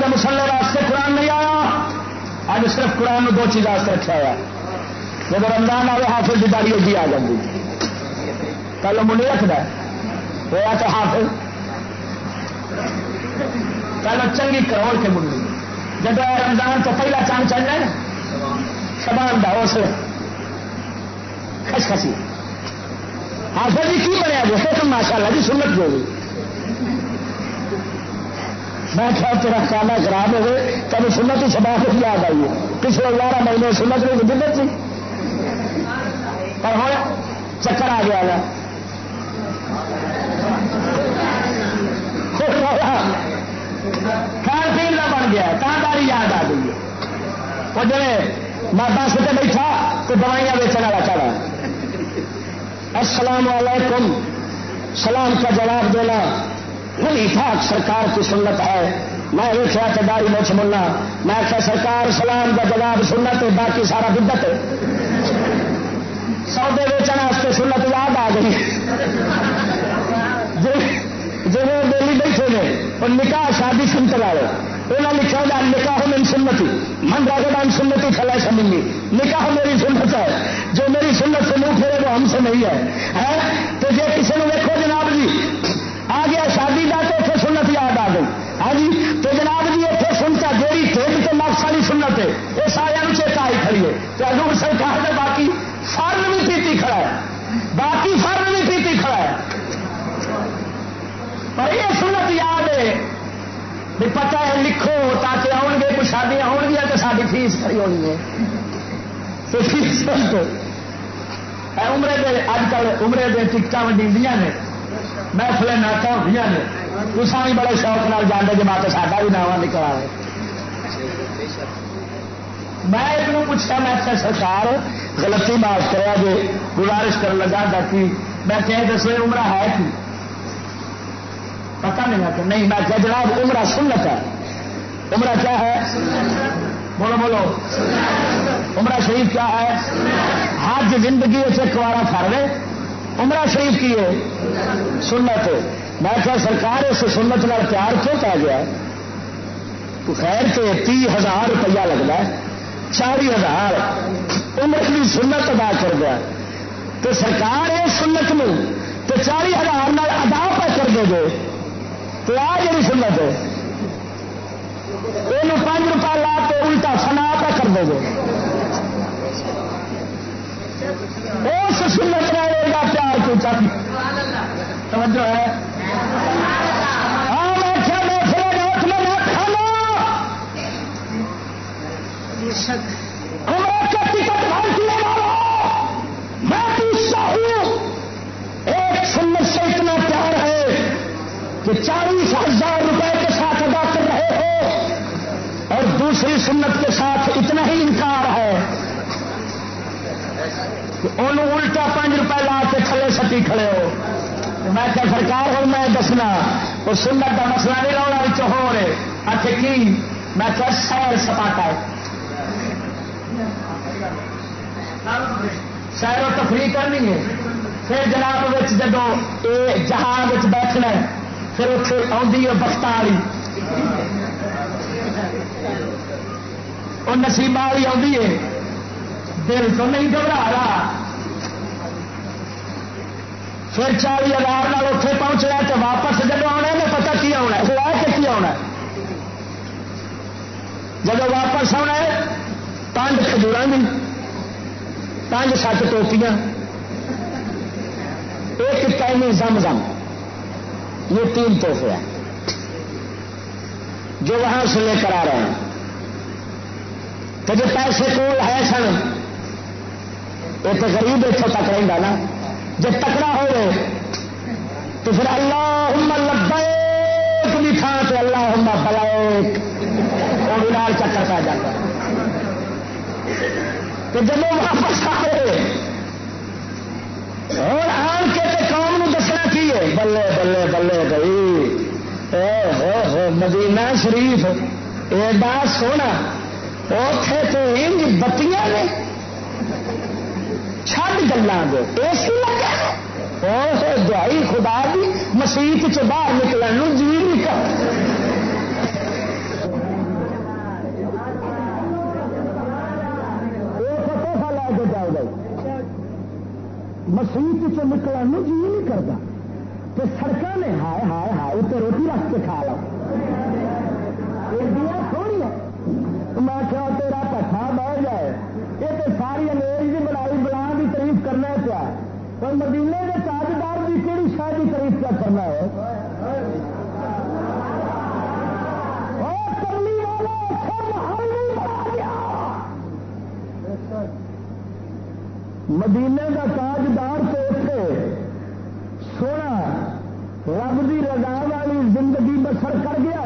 کے مسلے واسطے قرآن نہیں آیا۔ اب صرف قرآن میں دو چیز واسطے رکھا ہوا جب رمضان آئے، حافظ کی داری ہوگی آ جاتی پہلے منڈی رکھتا ہے۔ ہوا تو حافظ۔ پہلے چنگی کروڑ کے منڈی جب رمضان تو پہلا چاند چڑھنا ہے شبان دا اس خس خسی حافظ جی کی بنیا؟ دیکھو تو ماشاء اللہ جی سنت جو ہوئی میں کیا تیرا کانا خراب ہو گئے کبھی سنت ہی سبا کو یاد آئی ہے۔ پچھلے گیارہ مہینے سنت میں دقت تھی پر ہوں، چکر آ گیا نا کھان پین کا بن گیا کانداری یاد آ گئی ہے۔ وہ جی میں بس سے بیٹھا، تو دوائیاں بیچنے والا چلا۔ السلام علیکم۔ سلام کا جواب دینا۔ بڑی ٹھاک سرکار کی سنت ہے۔ میں ویچیا تو داری مچ ملنا میں آخیا سرکار سلام کا جواب سنت ہے، باقی سارا بدت سودے ویچن واسطے سنت یاد آ گئی۔ جی, جی، دلی بیٹھے نے اور نکاح شادی سنت والے انہوں نے لکھا جائے نکاح من سنتی من راگان سنتی کھلا سمجھ گی نکاح میری سنت ہے۔ جو میری سنت سے منہ پھیرے وہ ہم سے نہیں ہے۔ تو جی کسی نے دیکھو جناب جی آ گیا شادی کا تو اتنے سنت یاد آ گئی ہاں جی تو جناب جی اتنے سنتا جیڑی ٹھیک تو نقص والی سنت ہے یہ سارا چیتا آئی کھڑی ہے۔ تو اگر سرکار نے باقی فرن بھی پیتی کھڑا ہے۔ باقی فرن بھی پیتی کھڑا ہے۔ پر یہ سنت یاد ہے بھی پتا ہے، لکھو تاکہ آؤ گے کچھ شادیاں ہو گیا تو ساری فیس کری ہونی ہے۔ تو فیس عمرے دے، اج کل عمرے دے ٹکٹ ونڈی نے محفل نعت ہوئی نے۔ تصا بھی بڑے شوق نال جانے جی ماں ساڈا بھی نام نکلا ہے میں ایک پوچھا، میں کیا سرکار غلطی معاف کرا جی گزارش کر لگا تاکہ میں کہ دسے عمرہ ہے کہ پتا نہیں کہ نہیں، میں کیا جناب، عمرہ سنت ہے۔ عمرہ کیا ہے؟ بولو بولو۔ عمرہ شریف کیا ہے؟ حج زندگی ایک بارہ فرے عمرہ شریف کی ہے؟ سنت میں کیا سرکار اس سنت نال پیار کیوں پا گیا تو خیر سے تی ہزار روپیہ لگتا ہے، چالی ہزار عمر کی سنت ادا کر دیا تو سرکار اس سنت میں تو چالی ہزار ادا پہ کر دے گے تو آ جی سنت ہے یہ پانچ روپئے لا کے الٹا سنا پہ کر دے گے اس سنت رہے پیار کو چاہیے؟ توجہ ہے۔ کھانا ہمارا کیا ٹکٹ سنت سے اتنا پیار ہے کہ چالیس ہزار روپے کے ساتھ ادا کر رہے ہو اور دوسری سنت کے ساتھ اتنا ہی انکار ہے کہ انہوں الٹا پانچ روپے لا کے تھلے سٹی کھڑے ہو میں کیا سرکار، ہوں میں دسنا، وہ سنت کا مسئلہ نہیں رونا ہو رہے. اچھے کی؟ میں کیا سیر سپاٹا ہے. سیر و تفریح کرنی ہے۔ پھر جناب جب جہاز بیٹھنا ہے، پھر اتنے آدھی ہے بخت والی وہ نسیب والی آدھی ہے۔ دل تو نہیں گھبرا رہا۔ پھر چالی ہزار اتنے پہنچنا تو واپس جب آنا تو پتا کی آنا ہے؟ کے کی آنا جب واپس آنا ہے، پانچ کھجور بھی پانچ سات ٹوپیاں۔ ایک ٹائم زم زم۔ یہ تین تحفے ہیں۔ جو وہاں سے لے کر آ رہے ہیں۔ تو جو پیسے کول ہے سن، یہ تو غریب اتوں تک رہا نا۔ جب تکڑا ہو گئے تو پھر اللہ لبیک بھی تھا تو اللہ ہم بلائک وہ بھی چکر پہ جاتا تو جب وہ واپس آئے، اور آن کے بلے بلے بلے، بھائی۔ مدینہ شریف، ایڈا سونا اتے تو ان بتیاں نے۔ چھڈ گلا دے اے سی لگا دہائی خدا بھی مسیت چ باہر نکلنے جی نہیں کر۔ مسیت چ نکلنے جی نہیں کرتا تو سڑک نے ہائے ہائے ہائے اتنے روٹی رکھ کے کھا لو سونی ہے میں کیا تیرا پٹھا بہ جائے۔ یہ تو ساری انگریز کی بڑائی بلا کی تعریف کرنا پیا پر مدینے کے تاجدار کی کہڑی شاید کی تعریف کیا کرنا ہے؟ اچھا مدینے کا تاجدار تو اتنے سونا، رب کی رضا والی زندگی بسر کر گیا۔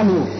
پیڑھی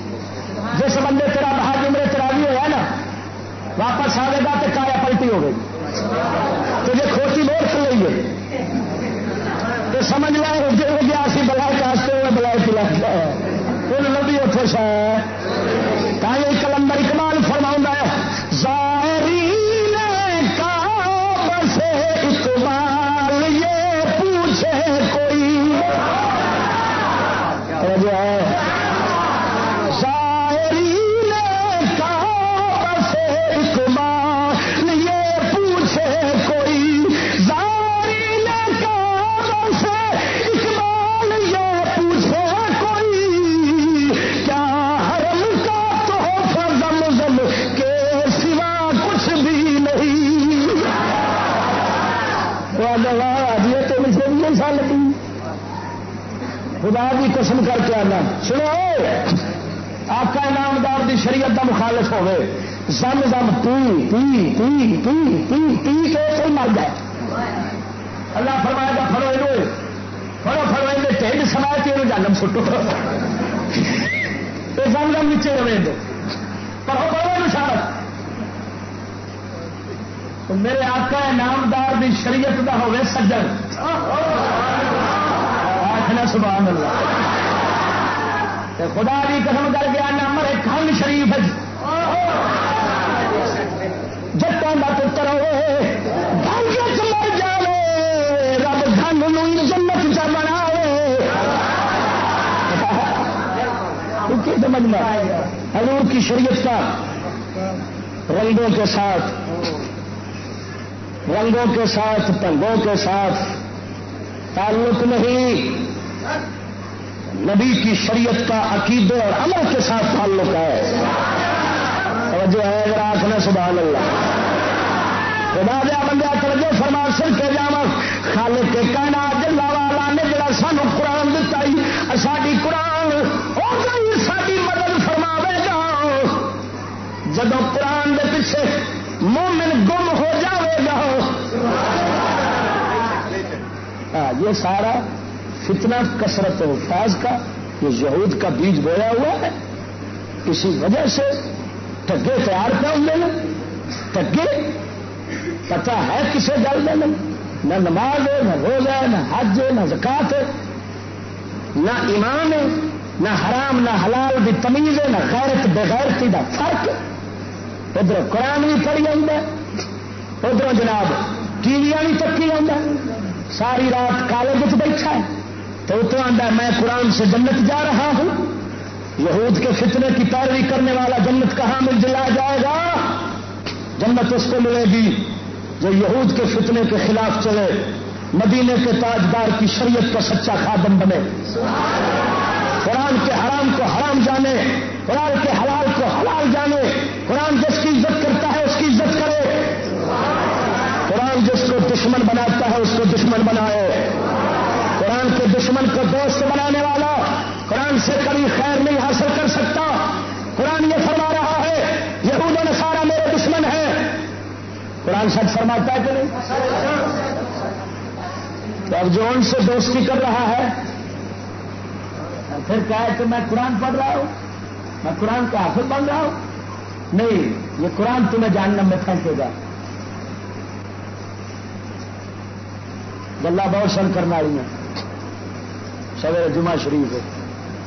خدا بھی قسم کر گیا نمبر ایک خان شریف جتوں کا پتر ہوئے مر جائے رب دھن جنت چ بنا سمجھنا حضور کی شریعت کا رنگوں کے ساتھ، رنگوں کے ساتھ ٹنگوں کے ساتھ تعلق نہیں۔ نبی کی شریعت کا عقیدے اور عمل کے ساتھ تعلق ہے۔ اور جو ہے اگر آخر سبحان اللہ۔ خدا دیا بندہ، توجہ فرما، سر کے جا خالق کے کہنا جلا والا نے جڑا سانو قرآن دتا ساری قرآن ساری مدد فرماوے گا۔ جب قرآن کے پیچھے مومن گم ہو جاوے گا۔ ہاں، یہ سارا فتنہ، کثرت الفاظ کا، یہ یہود کا بیج بویا ہوا ہے۔ اسی وجہ سے ٹگے تیار کر لیں۔ ٹگے پتا ہے کسے گل دیں نہ نماز ہے، نہ روزہ ہے، نہ حج ہے، نہ زکات ہے۔ نہ ایمان ہے، نہ حرام، نہ حلال بھی تمیز ہے، نہ غیرت، بغیرتی کا فرق۔ ادھر قرآن بھی پڑی ادھر جناب ٹی وی بھی تکی آ ساری رات کالج بیٹھا ہے۔ تو تو آتا میں قرآن سے جنت جا رہا ہوں۔ یہود کے فتنے کی پیروی کرنے والا جنت کہاں مل جلا جائے گا؟ جنت اس کو ملے گی جو یہود کے فتنے کے خلاف چلے، مدینے کے تاجدار کی شریعت کا سچا خادم بنے۔ قرآن کے حرام کو حرام جانے، قرآن کے حلال کو حلال جانے۔ قرآن جس کی عزت کرتا ہے، اس کی عزت کرے۔ قرآن جس کو دشمن بناتا ہے، اس کو دشمن بنائے۔ دشمن کو دوست بنانے والا قرآن سے کبھی خیر نہیں حاصل کر سکتا۔ قرآن یہ فرما رہا ہے، یہود و نصارہ میرے دشمن ہے قرآن سچ فرماتا ہے کہ نہیں؟ تو اب جو ان سے دوستی کر رہا ہے، پھر کیا ہے کہ میں قرآن پڑھ رہا ہوں؟ میں قرآن کا حافظ بن رہا ہوں؟ نہیں، یہ قرآن تمہیں جاننا میں پھینکے گا۔ گلا بہت سن کرنا والی ہیں۔ سویر جمعہ شریف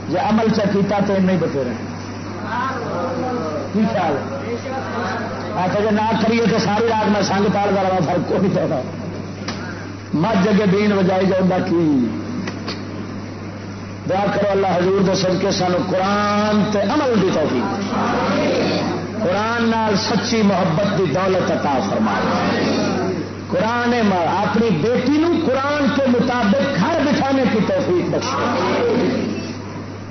جی عمل چکیتا تو نہیں بتے رہے۔ کی خیال آخر جی نہ کریے تو ساری رات میں سنگ تال کر رہا فرق کو نہیں پہنا مجھ جگہ دین بجائی جاؤں کی؟ دعا کرو اللہ حضور دے سب کے سانو قرآن تے عمل دی توفیق قرآن نال سچی محبت دی دولت عطا فرمائے۔ قرآن اپنی بیٹی نو قرآن کے مطابق گھر بٹھانے کی توفیق بخشے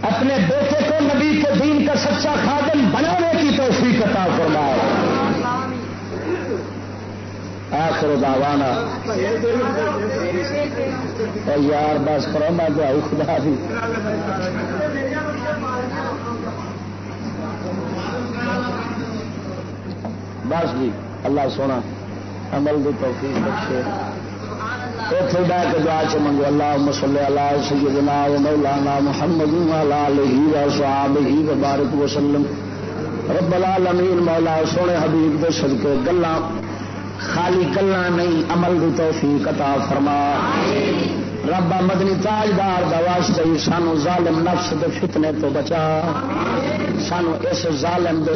اپنے بیٹے کو نبی کے دین کا سچا خادم بنانے کی توفیق عطا فرمائے۔ آخر دعوانا۔ یار، بس کرو، میں خدا بھی بس جی اللہ سونا۔ عمل دی توفیق بخشے۔ اتنے بہ کے دعا چ منگو۔ اللہ مسلے اللہ سیدنا و مولانا محمد علیہ و صحاب صحابہ وبارک وسلم رب العالمین مولا سونے حبیب دے صدقے گلاں۔ خالی گلا نہیں، عمل دی توفیق عطا فرما۔ رب مدنی تاجدار دا واسطے سانو ظالم نفس دے فتنے تو بچا۔ سانو اس ظالم دے